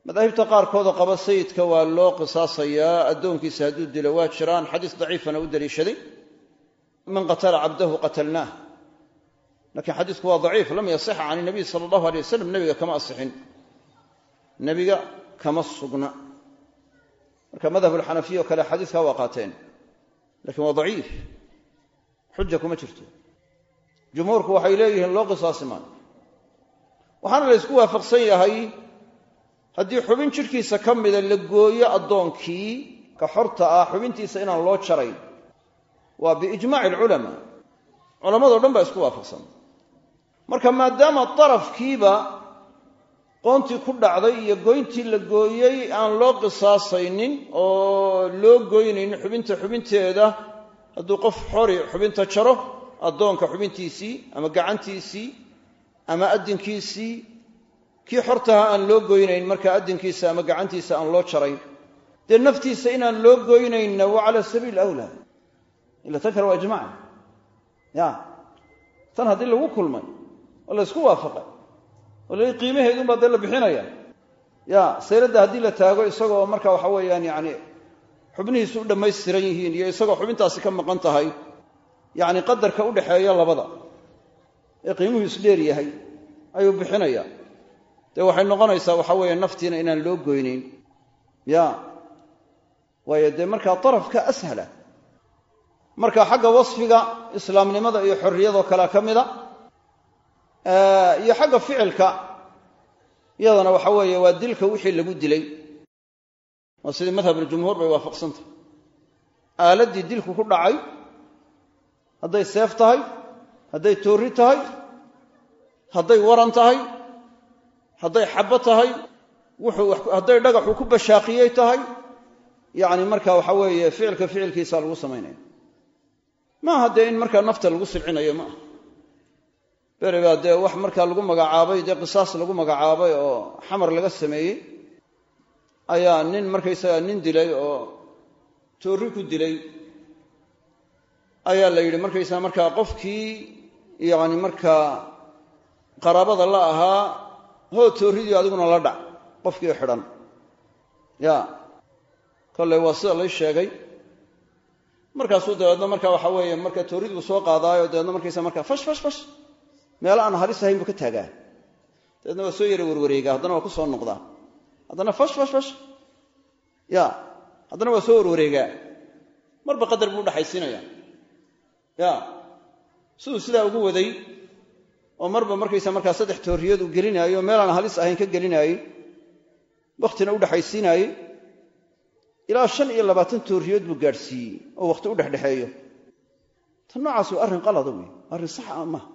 madaahibta qaarkoodoo qaba sayidka waa loo qisaasayaa addoonkiisa hadduu dilo waa jiraan. Xadiis daciifana u daliishaday. Man qatala cabdahu qatalnaah lakiin xadiisku waa daciif lam yasixa can inabiy sala allahu alay wasalam nebiga kama asixin. Nebiga kama sugna. Marka madhabulxanafiya oo kale xadiiskaa waa qaateen. Lakiin waa daciif. Xuja kuma jirto. Jumhuurku waxay leeyihiin loo qisaasi maayo waxaana la ysku waafaqsan yahay haddii xubin jidhkiisa ka mida la gooyo addoonkii ka xorta ah xubintiisa inaan loo jarayn waa biijmaaci alculamaa culammadao dhan baa isku waafaqsan. Marka maadaama darafkiiba qoontii ku dhacday iyo goyntii la gooyey aan loo qisaasaynin oo loo goynaynin xubinta xubinteeda hadduu qof xori xubinta jaro addoonka xubintiisii ama gacantiisii ama addinkiisii kii xortaha aan loo goynayn marka addinkiisa ama gacantiisa aan loo jarayn dee naftiisa inaan loo goynaynna waa cala sabiil awla ila tan kale waa ijmaca. Ya tan haddii lagu kulmay oo la ysku waafaqay oo la qiimaheedunbaa dee la bixinaya. Ya sayradda haddii la taago isagoo marka waxa weeyaan yani xubnihiisu u dhammaystiran yihiin iyo isagoo xubintaasi ka maqan tahay yacni qadarka u dhexeeya labada ee qiimuhu isdheer yahay ayuu bixinaya dee waxay noqonaysaa waxa weeye naftiina inaan loo goynayn. Ya waayo dee markaa darafka ashala. Marka xagga wasfiga islaamnimada iyo xorriyadoo kalea ka mida iyo xagga ficilka iyadana waxa weeye waa dilka wixii lagu dilay. Waa sidii madhabuljumhuur bay waafaqsantah. Aaladdii dilku ku dhacay hadday seef tahay hadday toorri tahay hadday waran tahay hadday xabbo tahay hadday dhagaxu ku bashaaqiyey tahay yacni marka waxa weeye ficilka ficilkiisa lagu samaynaya maaha dee in markaa nafta lagu silcinayo ma aha. Berigaa dee wax markaa lagu magacaabay dee qisaas lagu magacaabay oo xamar laga sameeyey ayaa nin markaysaga nin dilay oo toorri ku dilay ayaa la yidhi markaysaga markaa qofkii yacni markaa qaraabada la ahaa hoo toorridii adiguna la dhac. Qofkii xidhan. Ya. Kolley waa sida lay sheegay. Markaasuu dabeedna marka waxa weeye marka toorriduu soo qaadaayo dabeedna markaysa markaa fash fash fash. Meelo aan halis ahayn buu ka taagaa. Dabeedna waa soo yara warwareegaa haddana waa ku soo noqdaa. Haddana fash fash fash. Ya. Haddana waa soo warwareegaa. Marba qadar buu udhaxaysiinaya ya siduu sidaa ugu waday oo marba markaysa markaa saddex toorriyad uu gelinaayo meel aan halis ahayn ka gelinaayey wakhtina udhexaysiinaayey ilaa shan iyo labaatan toorriyood buu gaadhsiiyey oo wakhti u dhexdhexeeyo. Tan noocaas waa arrin qalada wey arrin sax a maha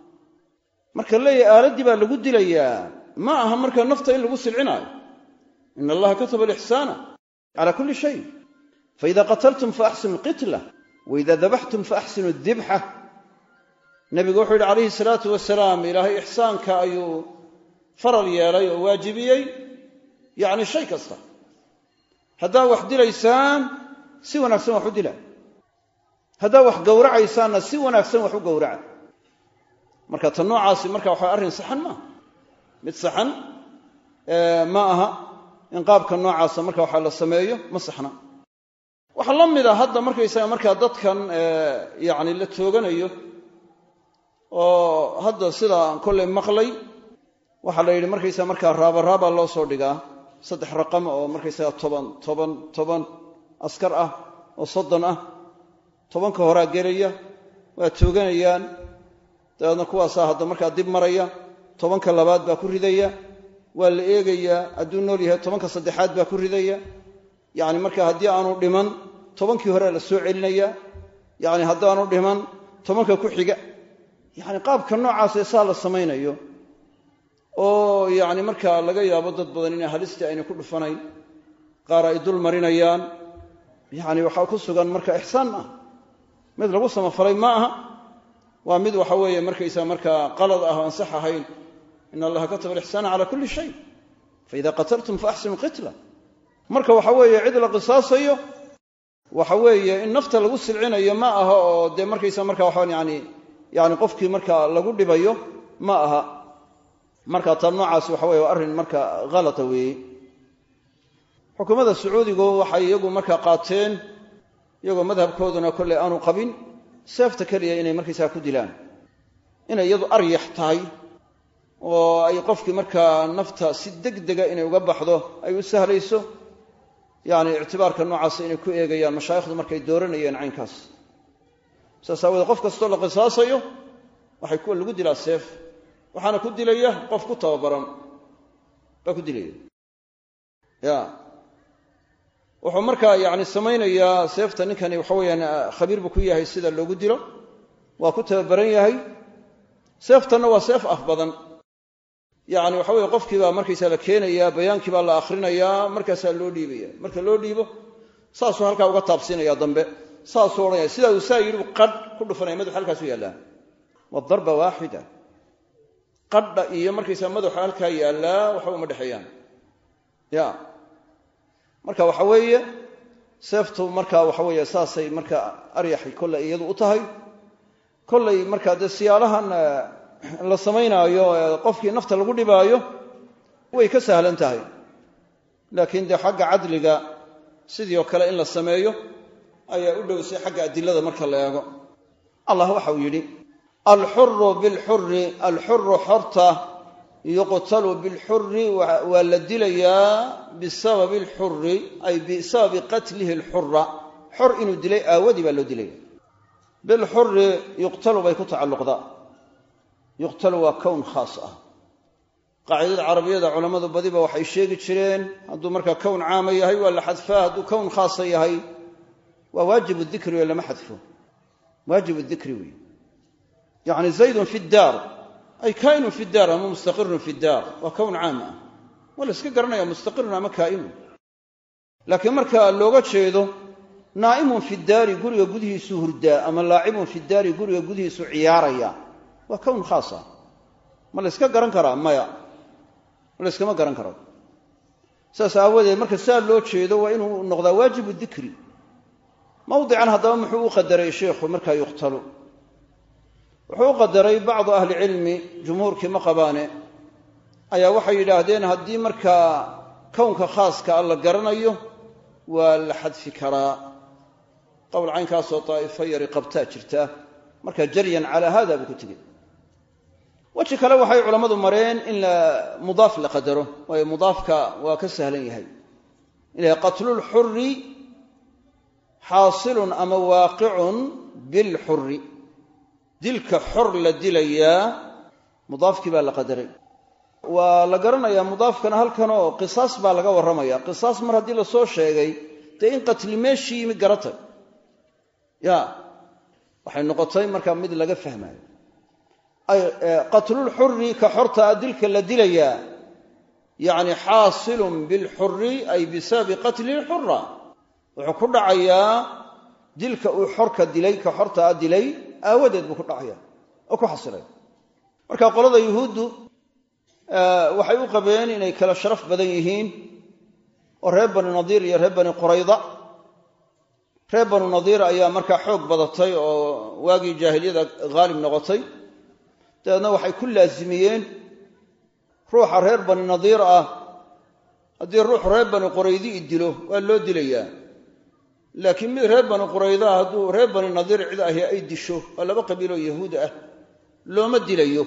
marka leeyahay aaladdii baa lagu dilayaa. Ma aha marka nafta in lagu silcinaayo. Ina allaha kataba alixsaana cala kulli shay. Faida qataltum faaxsinu alqitla waida dabaxtum faaxsinu adibxa nebigu wuxuu yidhi calayhi salaatu wasalaam ilaahay ixsaanka ayuu faral yeelay oo waajibiyey yacni shay kasta. Haddaa wax dilaysaan si wanaagsan wax u dila. Haddaa wax gowracaysaanna si wanaagsan wax u gowraca. Marka ta noocaasi marka waxa arrin saxan maaha mid saxan ma aha in qaabka noocaasa marka waxa la sameeyo ma saxna. Waxaa la mid a hadda markaysaga markaa dadkan yacni la tooganayo oo hadda sidaa kollay maqlay waxaa la yidhi markaysaga markaa raabaraabaa loo soo dhigaa. Saddex raqam oo markaysaga toban toban toban askar ah oo soddon ah. Tobanka horaa gelaya waa tooganayaan. Dabeedna kuwaasaa hadda markaa dib maraya. Tobanka labaad baa ku ridaya. Waa la eegayaa hadduu nool yahay tobanka saddexaad baa ku ridaya. Yacni marka haddii aanu dhiman tobankii horea la soo celinaya yacni haddaanu dhiman tobanka ku xiga yacni qaabka noocaasee saa la samaynayo oo yacni markaa laga yaabo dad badan inay halistii ayna ku dhufanayn qaar ay dul marinayaan yacni waxaa ku sugan marka ixsaan ma aha mid lagu samafalay ma aha waa mid waxa weeye markaysaa markaa qalad ah oo aan sax ahayn. In allaha kataba alixsaana cala kulli shay. Faida qataltum faaxsinu qitla. Marka waxa weeye cid la qisaasayo waxa weeye in nafta lagu silcinayo ma aha oo dee markaysa marka waxaan yani yani qofkii marka lagu dhibayo ma aha. Marka tan noocaasi waxa weye waa arrin marka halata weeye. Xukuumadda sacuudigu waxay iyagu markaa qaateen iyagoo madhabkooduna kolley aanu qabin seefta keliya inay markaysaa ku dilaan. Inay iyadu aryax tahay oo ay qofkii markaa nafta si degdega inay uga baxdo ay u sahlayso yacni ictibaarka noocaas inay ku eegayaan mashaayikhdu markay dooranayeen caynkaas saas aawoodee qof kastoo la qisaasayo waxay kuwa lagu dilaa seef. Waxaana ku dilaya qof ku tababaran. Baa ku dilaya. Ya wuxuu markaa yacni samaynayaa seefta ninkani waxa weeyaan khabiir buu ku yahay sida loogu dilo. Waa ku tababaran yahay. Seeftanna waa seef af badan. Yacni waxa weye qofkii baa markaysaa la keenayaa bayaankii baa la akhrinayaa markaasaa loo dhiibaya. Marka loo dhiibo saasuu halkaa uga taabsiinaya dambe saasuu odhanaya sidaasuu saa yidhi qadh ku dhufanaya madaxu halkaasu yaallaa. Waa darba waaxida. Qadha iyo markaysaa madaxu halkaa yaallaa waxba uma dhexeeyaan. Ya marka waxa weeye seeftu marka waxa weeye saasay marka aryaxay kolley iyadu u tahay. Kolley markaa dee siyaalahan la samaynaayo qofkii nafta lagu dhibaayo way ka sahlan tahay. Laakiin dee xagga cadliga sidii oo kale in la sameeyo ayaa u dhowsay xagga adilada marka la eego. Allah waxau yidhi alxuru bilxuri alxuru xorta yuqtalu bilxuri waa la dilayaa bisababi alxuri ay bisababi qatlihi alxura xor inuu dilay aawadii baa loo dilaya. Bilxuri yuqtalu bay ku tacalluqdaa yuqtalu waa kown khaas ah. Qaacidada carabiyada culammadu badiba waxay sheegi jireen hadduu markaa kown caama yahay waa la xadfaa hadduu kown khaasa yahay waa waajibu dikri oo lama xadfo. Waajibu dikri wey yacni zaydun fi daar ay kaa'inun fi daar ama mustaqirun fi daar waa kown caam ah. Waa la mustaqirun ama kaa'inun. Laakiin marka looga jeedo naa'imun fi daari guriga gudihiisu hurdaa ama laacibun fi daari guriga gudihiisu ciyaaraya. Waa kown khaas ah. Ma yska garan karaa maya? Ma la yskama garan karo. Saas aawadeed marka saa loo jeedo waa inuu noqdaa waajibu dikri mawdican haddaba muxuu u qadaray sheikhu markaa yuqtalu. Wuxuu u qadaray bacdu ahlicilmi jumhuurkii ma qabaane ayaa waxay yidhaahdeen haddii markaa kownka khaaska a la garanayo waa la xadfi karaa. Qowl caynkaasoo daa'ifo yari qabtaa jirta. Marka jaryan calaa hada buu ku tegey. Weji kale waxay culammadu mareen in mudaaf la qadaro waayo mudaafka waa ka sahlan yahay. Ila qatlulxuri xaasilun ama waaqicun bilxuri dilka xor la dilayaa mudaafkii baa la qadaray. Waa la garanayaa mudaafkana halkan oo qisaas baa laga warramaya qisaas mar haddii la soo sheegay dee in qatli meeshii yimi garatay. Ya waxay noqotay markaa mid laga fahmayo qatlulxuri ka xorta a dilka la dilayaa. Yacni xaasilun bilxuri ay bisababi wuxuu ku dhacayaa dilka uu xorka dilay ka xorta a dilay aawadeed buu ku dhacaya oo ku xasilay marka qolada yuhuuddu waxay u qabeen inay kala sharaf badan yihiin oo reer bani nadiir iyo reer bani qurayda reer banu nadiir ayaa markaa xoog badatay oo waagii jaahiliyada haalib noqotay. Dabeedna waxay ku laasimiyeen ruuxa reer bani nadiir ah. Haddii ruux reer bani quraydi i dilo waa loo dilayaa laakiin mid reer bani qurayda hadduu reer bani nadiir cid ahi ay disho waa laba qabiiloo yahuud ah looma dilayo.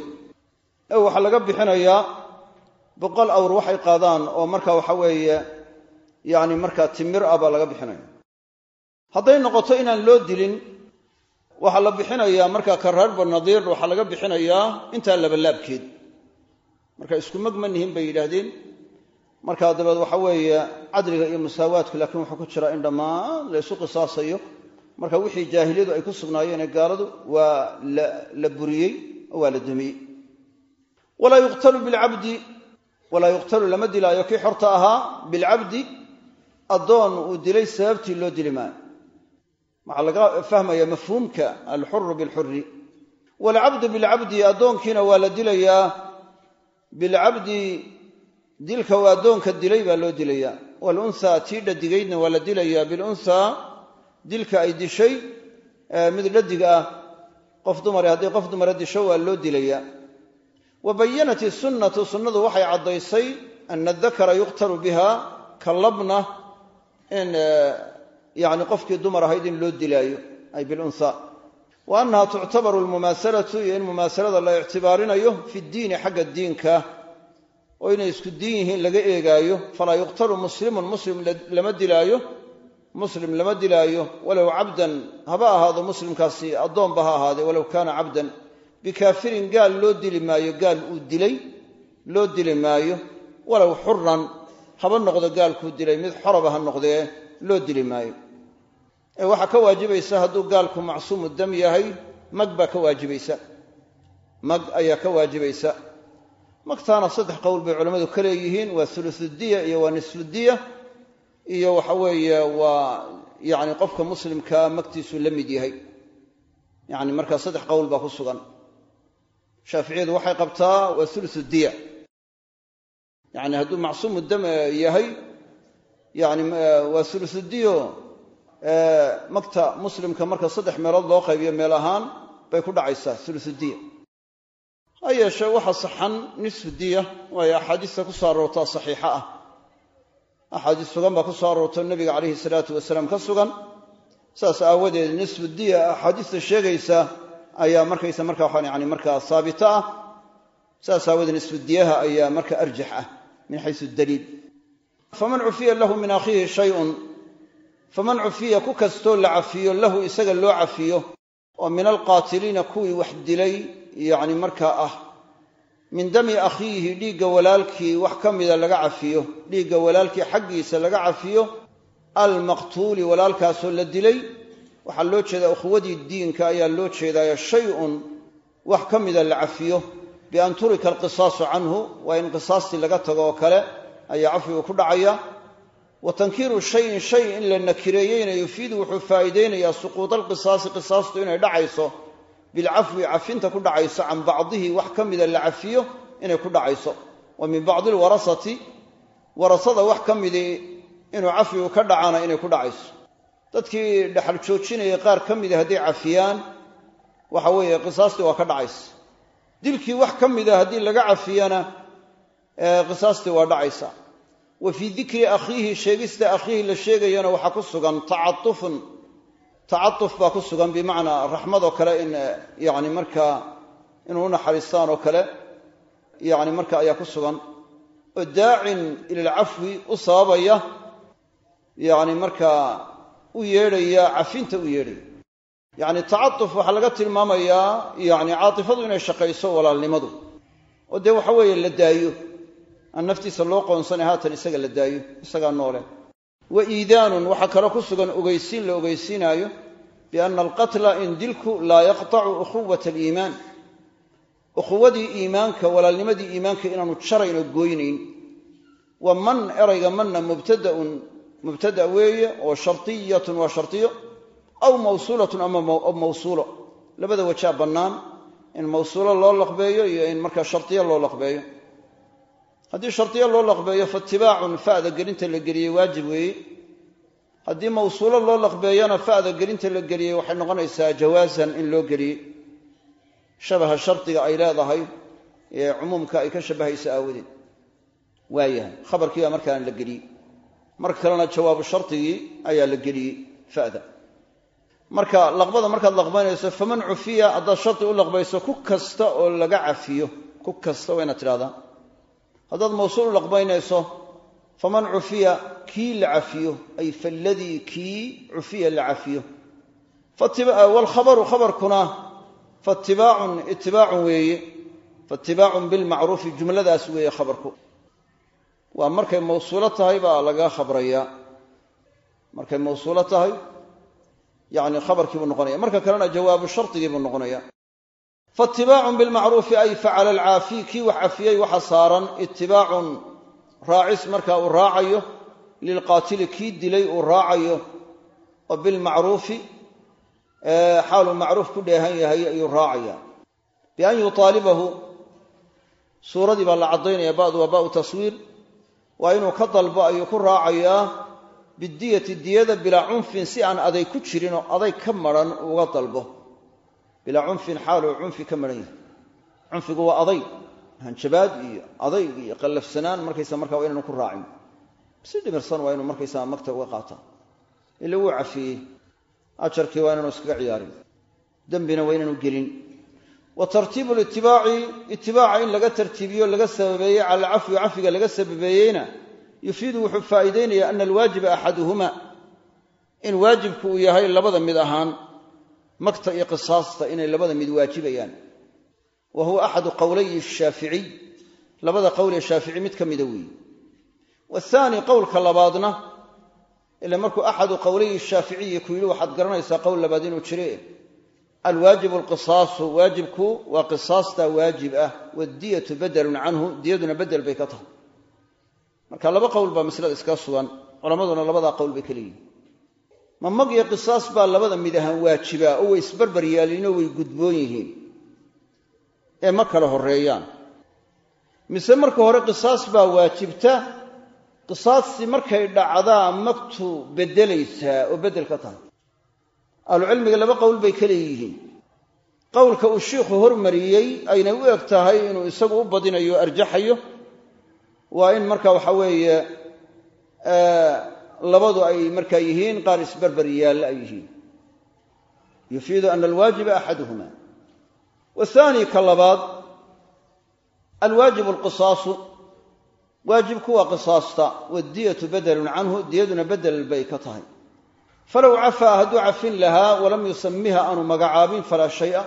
Ee waxaa laga bixinayaa boqol awr waxay qaadaan oo marka waxa weeye yacni markaa timir ah baa laga bixinaya. Hadday noqoto inaan loo dilin waxaa la bixinayaa markaa ka reer nadiir waxaa laga bixinayaa intaa labalaabkeed marka isku mag ma nihin bay yidhaahdeen markaa dabeed waxa weeye cadliga iyo musaawaadku laakiin wuxuu ku jiraa in dhammaan la ysu qisaasayo. Marka wixii jaahiliyadu ay ku sugnaayeen ee gaaladu waa la buriyey oo waa la dumiyey walaa yuqtalu bilcabdi walaa yuqtalu lama dilaayo kii xorta ahaa bilcabdi addoon uu dilay sababtii loo dili maayo. Waxaa laga fahmaya mafhuumka alxuru bilxuri waalcabdu bilcabdi addoonkiina waa la dilayaa. Bilcabdi dilka uu addoonka dilay baa loo dilayaa. Waalunhaa tii dhadigaydna waa la dilayaa. Bilunhaa dilka ay dishay mid dhadig ah qof dumare hadday qof dumara disho waa loo dilayaa. Wa bayanat isunnatu sunnadu waxay caddaysay ana adakara yuqtalu biha ka labna in yani qofkii dumar ahayd in loo dilaayo ay bilunhaa wa annaha tuctabaru lmumaasalatu iyo in mumaasalada la ictibaarinayo fi ddiini xagga diinka oo inay isku diin yihiin laga eegaayo falaa yuqtalu muslimun muslim lama dilaayo muslim lama dilaayo. Walow cabdan haba ahaado muslimkaasi addoonba ha ahaadee walow kaana cabdan bikaafirin gaal loo dili maayo gaal uu dilay loo dili maayo. Walow xuran haba noqdo gaalkuu dilay mid xoraba ha noqdee loo dili maayo. Ee waxaa ka waajibaysa hadduu gaalku macsuumu dam yahay mag baa ka waajibaysa mag ayaa ka waajibaysa magtaana saddex qowl bay culammadu ka leeyihiin waa ulusudiya iyo waa nisfudiya iyo waxa weeye waa yani qofka muslimkaa magtiisu la mid yahay. Yani markaa saddex qowl baa ku sugan. Shaaficiyadu waxay qabtaa waa ulusudiya yani hadduu macsuumu dam yahay yani waa ulusudiyo magta muslimka marka saddex meelood loo qaybiyo meel ahaan bay ku dhacaysaa ulusudiya ha yeeshee waxa saxan nisfu diya waayo axaadiista ku soo aroortaa saxiixa ah. Axaadiis sugan baa ku soo aroorto nebiga calayhi salaatu wasalaam ka sugan. Saas aawadeed nisfu diya axaadiista sheegaysa ayaa markaysa marka waxaan yani markaa haabita ah. Saas aawadeed nisfu diyaha ayaa marka arjax ah min xaysu daliil. Faman cufiya lahu min akhiihi shayun faman cufiya ku kastoo la cafiyo lahu isaga loo cafiyo oo min alqaatiliina kuwii wax dilay yacni markaa ah min dami akhiihi dhiigga walaalkii wax ka mida laga cafiyo dhiigga walaalkii xaggiisa laga cafiyo almaqtuuli walaalkaasoo la dilay. Waxaa loo jeedaa ukhuwadii diinka ayaa loo jeedaayo shay-un wax ka mida la cafiyo. Bian turika alqisaasu canhu waa in qisaastii laga tago oo kale ayaa cafwigu ku dhacaya wa tankiiru shayin shay in la nakireeyeyna yufiidu wuxuu faa'iideynayaa suquuda alqisaasi qisaastu inay dhacayso bilcafwi cafinta ku dhacayso can bacdihi wax ka mida la cafiyo inay ku dhacayso. Wa min bacdi alwarasati warasada wax ka midii inuu cafwigu ka dhacana inay ku dhacayso. Dadkii dhexal joojinayay qaar ka mida hadday cafiyaan waxa weeye qisaastii waa ka dhacaysa. Wax ka mida haddii laga cafiyana waa dhacaysa wa fii dikri akhiihi sheegista akhiihi la sheegayana waxaa ku sugan tacatufun. Tacatuf baa ku sugan bimacnaa raxmadoo kale in yani markaa inuu u naxariistaan oo kale yani marka ayaa ku sugan. Oo daacin ila alcafwi u sababaya yani markaa u yeedhaya cafinta u yeedhaya. Yani tacatuf waxaa laga tilmaamayaa yani caatifadu inay shaqayso walaalnimadu. Oo dee waxa weeye la daayo aan naftiisa loo qoonsanay haatan isaga la daayo isagaa noole wa iidaanun waxaa kaloo ku sugan ogeysiin la ogeysiinaayo bianna alqatla in dilku laa yaqtacu ukhuwata aliimaan. Ukhuwadii iimaanka walaalnimadii iimaanka inaanu jarayn oo gooynayn wa man erayga manna mubtadaun mubtada weeye oo shartiyatun waa shartiyo aw mawsuulatun ama mawsuulo. Labada wajaa bannaan in mawsuulo loo laqbeeyo iyo in markaa shartiyo loo laqbeeyo haddii shardiyo loo laqbeeyo faitibaacun fa'da gelinta la geliyey waajib weeye haddii mawsuulo loo laqbeeyana fa'da gelinta la geliyey waxay noqonaysaa jawaasan in loo geliyey shabaha shardiga ay leedahay ee cumuumka ay ka shabahayso aawadeed. Waayahay khabarkii baa markaana la geliyey mar kalena jawaabu shardigii ayaa la geliyey fa'da. Marka laqbada markaad laqbaynayso faman cufiya haddaad shardi u laqbayso ku kasta oo laga cafiyo. Ku kasta waa tidhahdaa haddaad mawsuul laqbaynayso faman cufiya kii la cafiyo ay faladii kii cufiya la cafiyo. Waalkhabaru khabarkuna faitibaacun itibaacun weeye. Faitibaacun bilmacruufi jumladaas weeye khabarku. Waa markay mawsuulo tahay baa laga khabrayaa markay mawsuulo tahay yani khabarkii buu noqonaya. Marka kalena jawaabu shardigii buu noqonaya faitibaacun bilmacruufi ay facala alcaafi kii wax cafiyey waxa saaran itibaacun raacis marka uu raacayo lilqaatili kii dilay uu raacayo oo bilmacruufi xaaluu macruuf ku dheehan yahay ayuu raacaya. Bian yuaalibahu suuradii baa la caddaynaya badu waa bau taswiir waa inuu ka dalbo ayuu ku raacayaa bidiyati diyada bilaa si aan aday ku jirin oo aday ka maran uga dalbo bilaa cunfin xaaluu cunfi ka maran yahay. Cunfigu waa aday hanjabaad iyo adayg iyo qallafsanaan markaysa marka waa inaanu ku raacin. Si dhimirsan waa inuu markaysaa magta uga qaataa ila wuu cafiyey ajarkii waa inaanu iskaga ciyaarin. Dembina waa inaanu gelin. Wa tartiibu litibaaci itibaaca in laga tartiibiyo laga sababeeyey cala alcafwi cafiga laga sababeeyeyna yufiidu wuxuu faa'iideynaya ana alwaajiba axaduhuma in waajibku uu yahay labada mid ahaan magta iyo qisaasta inay labada mid waajibayaan. Wa huwa axadu qowlayi shaaficiy labada qowl ee shaafici mid ka mida weeye waathaani qowlka labaadna ila markuu axadu qowlayi shaaficiyi ku yidhi waxaad garanaysaa qowl labaad inuu jire? Alwaajibu alqisaasu waajibku waa qisaasta waajib ah waddiyatu badelun canhu diyaduna bedel bay ka tahay. Marka laba qowl baa maslada iskaga sugan culammaduna labadaa qowl bay ka ma mag iyo qisaas baa labada mid ahaan waajibaa oo way isbarbar yaalliinoo way gudboon yihiin. Ee ma kala horreeyaan. Mise marka hore qisaas baa waajibta? Qisaastii markay dhacdaa magtu beddelaysaa oo beddel ka tahay. Ahlucilmiga laba qowl bay ka leeyihiin. Qowlka uu shiikhu hormariyey aynay u eg tahay inuu isagu u badinayo o arjaxayo waa in marka waxa weeye labadu ay markaa yihiin qaar isbarbar yaalla ay yihiin. Yufiidu ana alwaajiba axaduhuma. Wathani ka labaad alwaajibu alqisaasu waajibku waa qisaasta waddiyatu badelun canhu diyaduna bedel bay ka tahay. Falow cafaa hadduu cafin lahaa walam yusamiha aanu magacaabin falaa shaya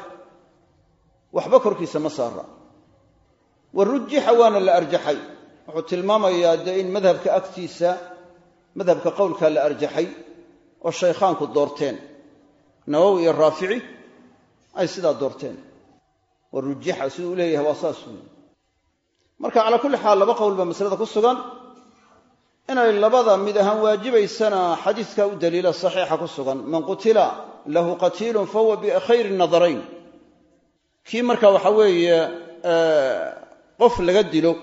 waxba korkiisa ma saara. Wa waana la arjaxay wuxuu tilmaamayaa dee in madhabka agtiisa madhabka qowlkaa la arjaxay oo shaykhaanku doorteen. Nawowi iyo raafici ay sidaa doorteen. Wa rujixa siduu u leeyahay waa saas wey marka calaa kulli xaal laba qowl baa masalada ku sugan. Inay labada mid ahaan waajibaysana xadiiska u daliila saxiixa ku sugan. Man qutila lahu qatiilun fahuwa bikhayri nadarayn. Kii marka waxa weeye qof laga dilo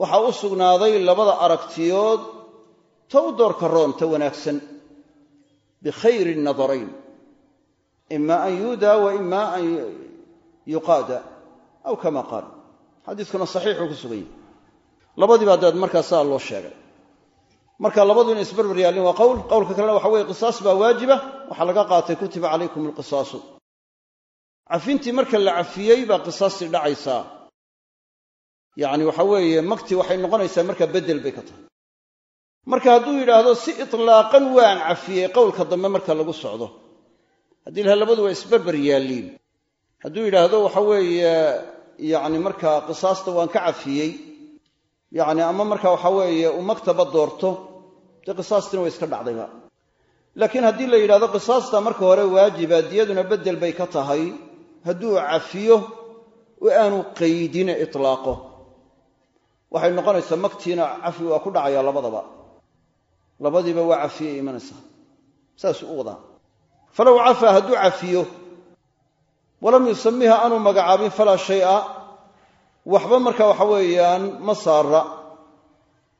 waxaa u sugnaaday labada aragtiyood ta doorka roon wanaagsan bikhayri nadarayn ima an yuudaa wa ima an yuqaada aw kama qaal. Xadiiskuna saxiixuu ku sugan yahy labadiibaa dabeed markaa loo sheegay. Marka labadu yaallin waa qowl qowlka kalena waxa weye qisaas baa waajiba waxaa laga qaatay kutiba calaykum alqisaasu. Cafintii marka la cafiyey baa qisaastii dhacaysaa. Yacni waxa weeye magtii waxay noqonaysaa markaa beddel bay ka tahay marka hadduu yidhaahdo si itlaaqan waan cafiyey qowlka dambe marka lagu socdo. Haddii laha labadu waa isbarbar yaalliin hadduu yidhaahdo waxa weeye yacni markaa qisaasta waan ka cafiyey yacni ama marka waxa weeye uu maktaba doorto dee qisaastina way iska dhacdayba. Laakiin haddii la yidhahdo qisaasta marka hore waajiba diyaduna beddel bay ka tahay. Hadduu cafiyo oo aanu qaydine itlaaqo waxay noqonaysaa magtiina cafi waa ku dhacaya labadaba labadiiba waa cafiyay imanaysaa saasuu u wadaa. Falow cafaa hadduu cafiyo walam yusamiha aanu magacaabin falaa shay'a. Waxba marka waxa weeyaan ma saara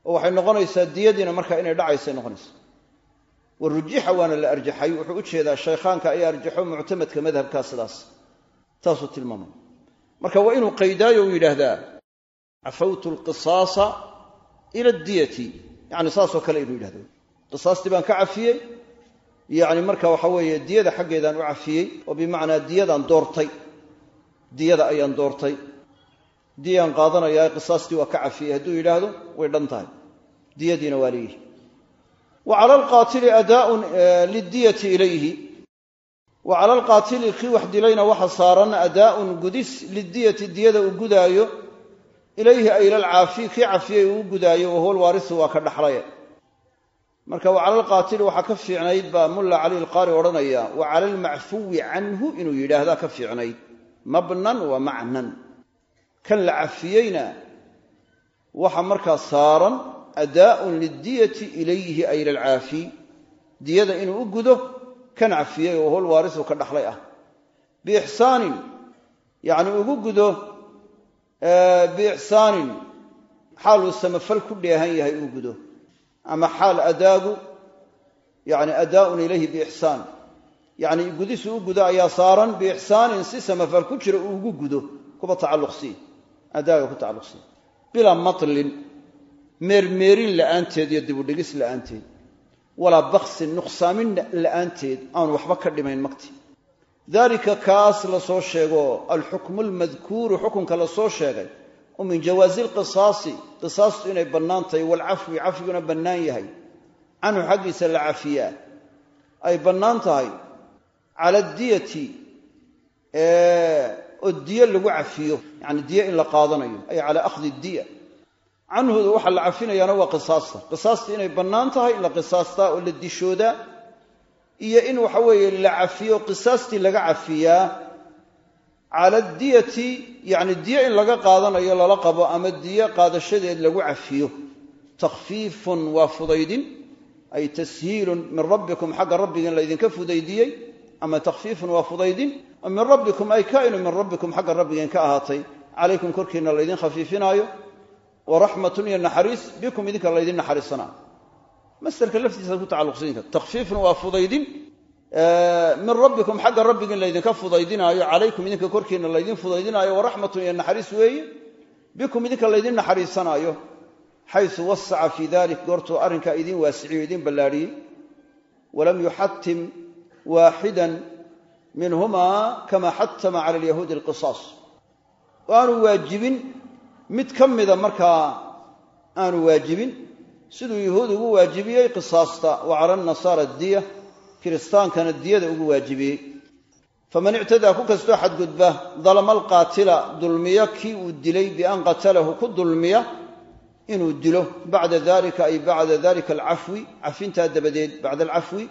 oo waxay noqonaysaa diyadiina marka inay dhacaysay noqonaysa. Wa rujixa waana la arjaxay wuxuu u jeedaa shaykhaanka ayaa arjaxo muctamadka madhabkaa sidaas. Taasuu tilmaamay. Marka waa inuu qaydaayo uu yidhaahdaa cafawtu alqisaasa ila diyati yacni saasoo kale inuu yidhahdo. Qisaastii baan ka cafiyey. Yacni marka waxa weeye diyada xaggeedaan u cafiyey oo bimacnaa diyadaan doortay. Diyada ayaan doortay. Diyaan qaadanayaa qisaastii waa ka cafiyey. Hadduu yidhaahdo way dhan tahay. Diyadiina waa leeyihi wa cala alqaatili adaaun lidiyati ilayhi. Wa cala alqaatili kii wax dilayna waxa saaran adaa'un gudis lidiyati diyada uu gudaayo ilayhi ay ilalcaafi kii cafiyey uu gudaayo wahuwa alwaarisu waa ka dhaxlaye marka wa cala alqaatili waxaa ka fiicnayd baa mulla cali ilqaari odhanaya wa cala almacfuwi canhu inuu yidhaahdaa ka fiicnayd. Mabnan wa macnan. Kan la cafiyeyna waxa markaa saaran adaaun lidiyati ilayhi ay ila alcaafi diyada inuu u gudo kan cafiyey oo hol waarisu ka dhaxlay ah. Biixsaanin yacni ugu gudo biixsaanin xaaluu samafal ku dheehan yahay uu gudo. Ama xaal adaagu yani adaaun ilayhi biixsaan. Yacni gudisu u gudo ayaa saaran biixsaanin si samafal ku jira uu ugu gudo kuba tacalluqsii adaaga ku tacalluqsii bilaa matlin meermeerin la'aanteed iyo dibudhigis la'aanteed. Walaa baksin nuqsaamin la'aanteed aanu waxba ka dhimayn makti dalika kaas la soo sheego alxukmu lmadkuuru xukunka la soo sheegay. Oo min jawaazi lqisaasi qisaastu inay bannaan tahay waalcafwi cafwiguna bannaan yahay. Canhu xaggiisa la cafiyaa. Ay bannaan tahay cala diyati oo diyo lagu cafiyo yani diyo in la qaadanayo ay cala akhdi diya. Canhuda waxaa la cafinayaana waa qisaasta. Qisaasta inay bannaan tahay in la qisaastaa oo la dishoodaa iyo in waxa weeye la cafiyo qisaastii laga cafiyaa cala diyati yacni diyo in laga qaadanayo lala qabo ama diyo qaadashadeed lagu cafiyo. Takhfiifun waa fudaydin ay tashiilun min rabbikum xagga rabbigan laydinka fudaydiyey ama takhfiifun waa fudaydin min rabbikum ay kaa'inu min rabbikum xagga rabbigan ka ahaatay. Calaykum korkiina laydin khafiifinaayo wa raxmatun iyo naxariis bikum idinka laydin naxariisanaa masderka laftiisa ku tacalluqsiinka takhfiifun waa fudaydin. Min rabbikum xagga rabbigin laydinka fudaydinaayo calaykum idinka korkiina laydin fudaydinaayo waraxmatun iyo naxariis weeye. Bikum idinka laydin naxariisanaayo xaysu wasaca fii dalik goortuu arrinkaa idin waasiciyo idin ballaadhiyey walam yuxatim waaxidan minhumaa kama xatama cala alyahuudi alqisaas. Oo aanu waajibin. Mid ka mida markaa aanu waajibin siduu yahuud ugu waajibiyey qisaasta wa cala nasaara diya kiristaankana diyada ugu waajibiyey. Faman ictadaa ku kastoo xadgudba dalama alqaatila dulmiya kii uu dilay bian qatalahu ku dulmiya inuu dilo. Bacda dalika ay bacda dalika alcafwi cafintaa dabadeed bacda alcafwi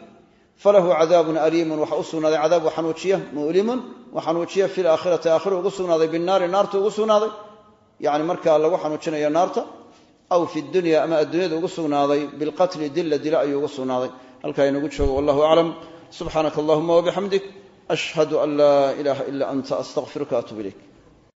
falahu cadaabun aliimun waxa u sugnaaday cadaab waxanuujiya mu'limun waxanuujiya fi laakhirati aakhira ugu sugnaaday binnaari naarta ugu sugnaaday. Yacni markaa lagu xanuujinayo naarta aw fi dunya ama adduunyada ugu sugnaaday bilqatli dilla dila ayuu ugu sugnaaday. Halkaa inagu joogo wallahu aclam subxaanaka allahuma wabixamdik ashhadu an laa ilaaha ila anta astaqfiruka atub ilayk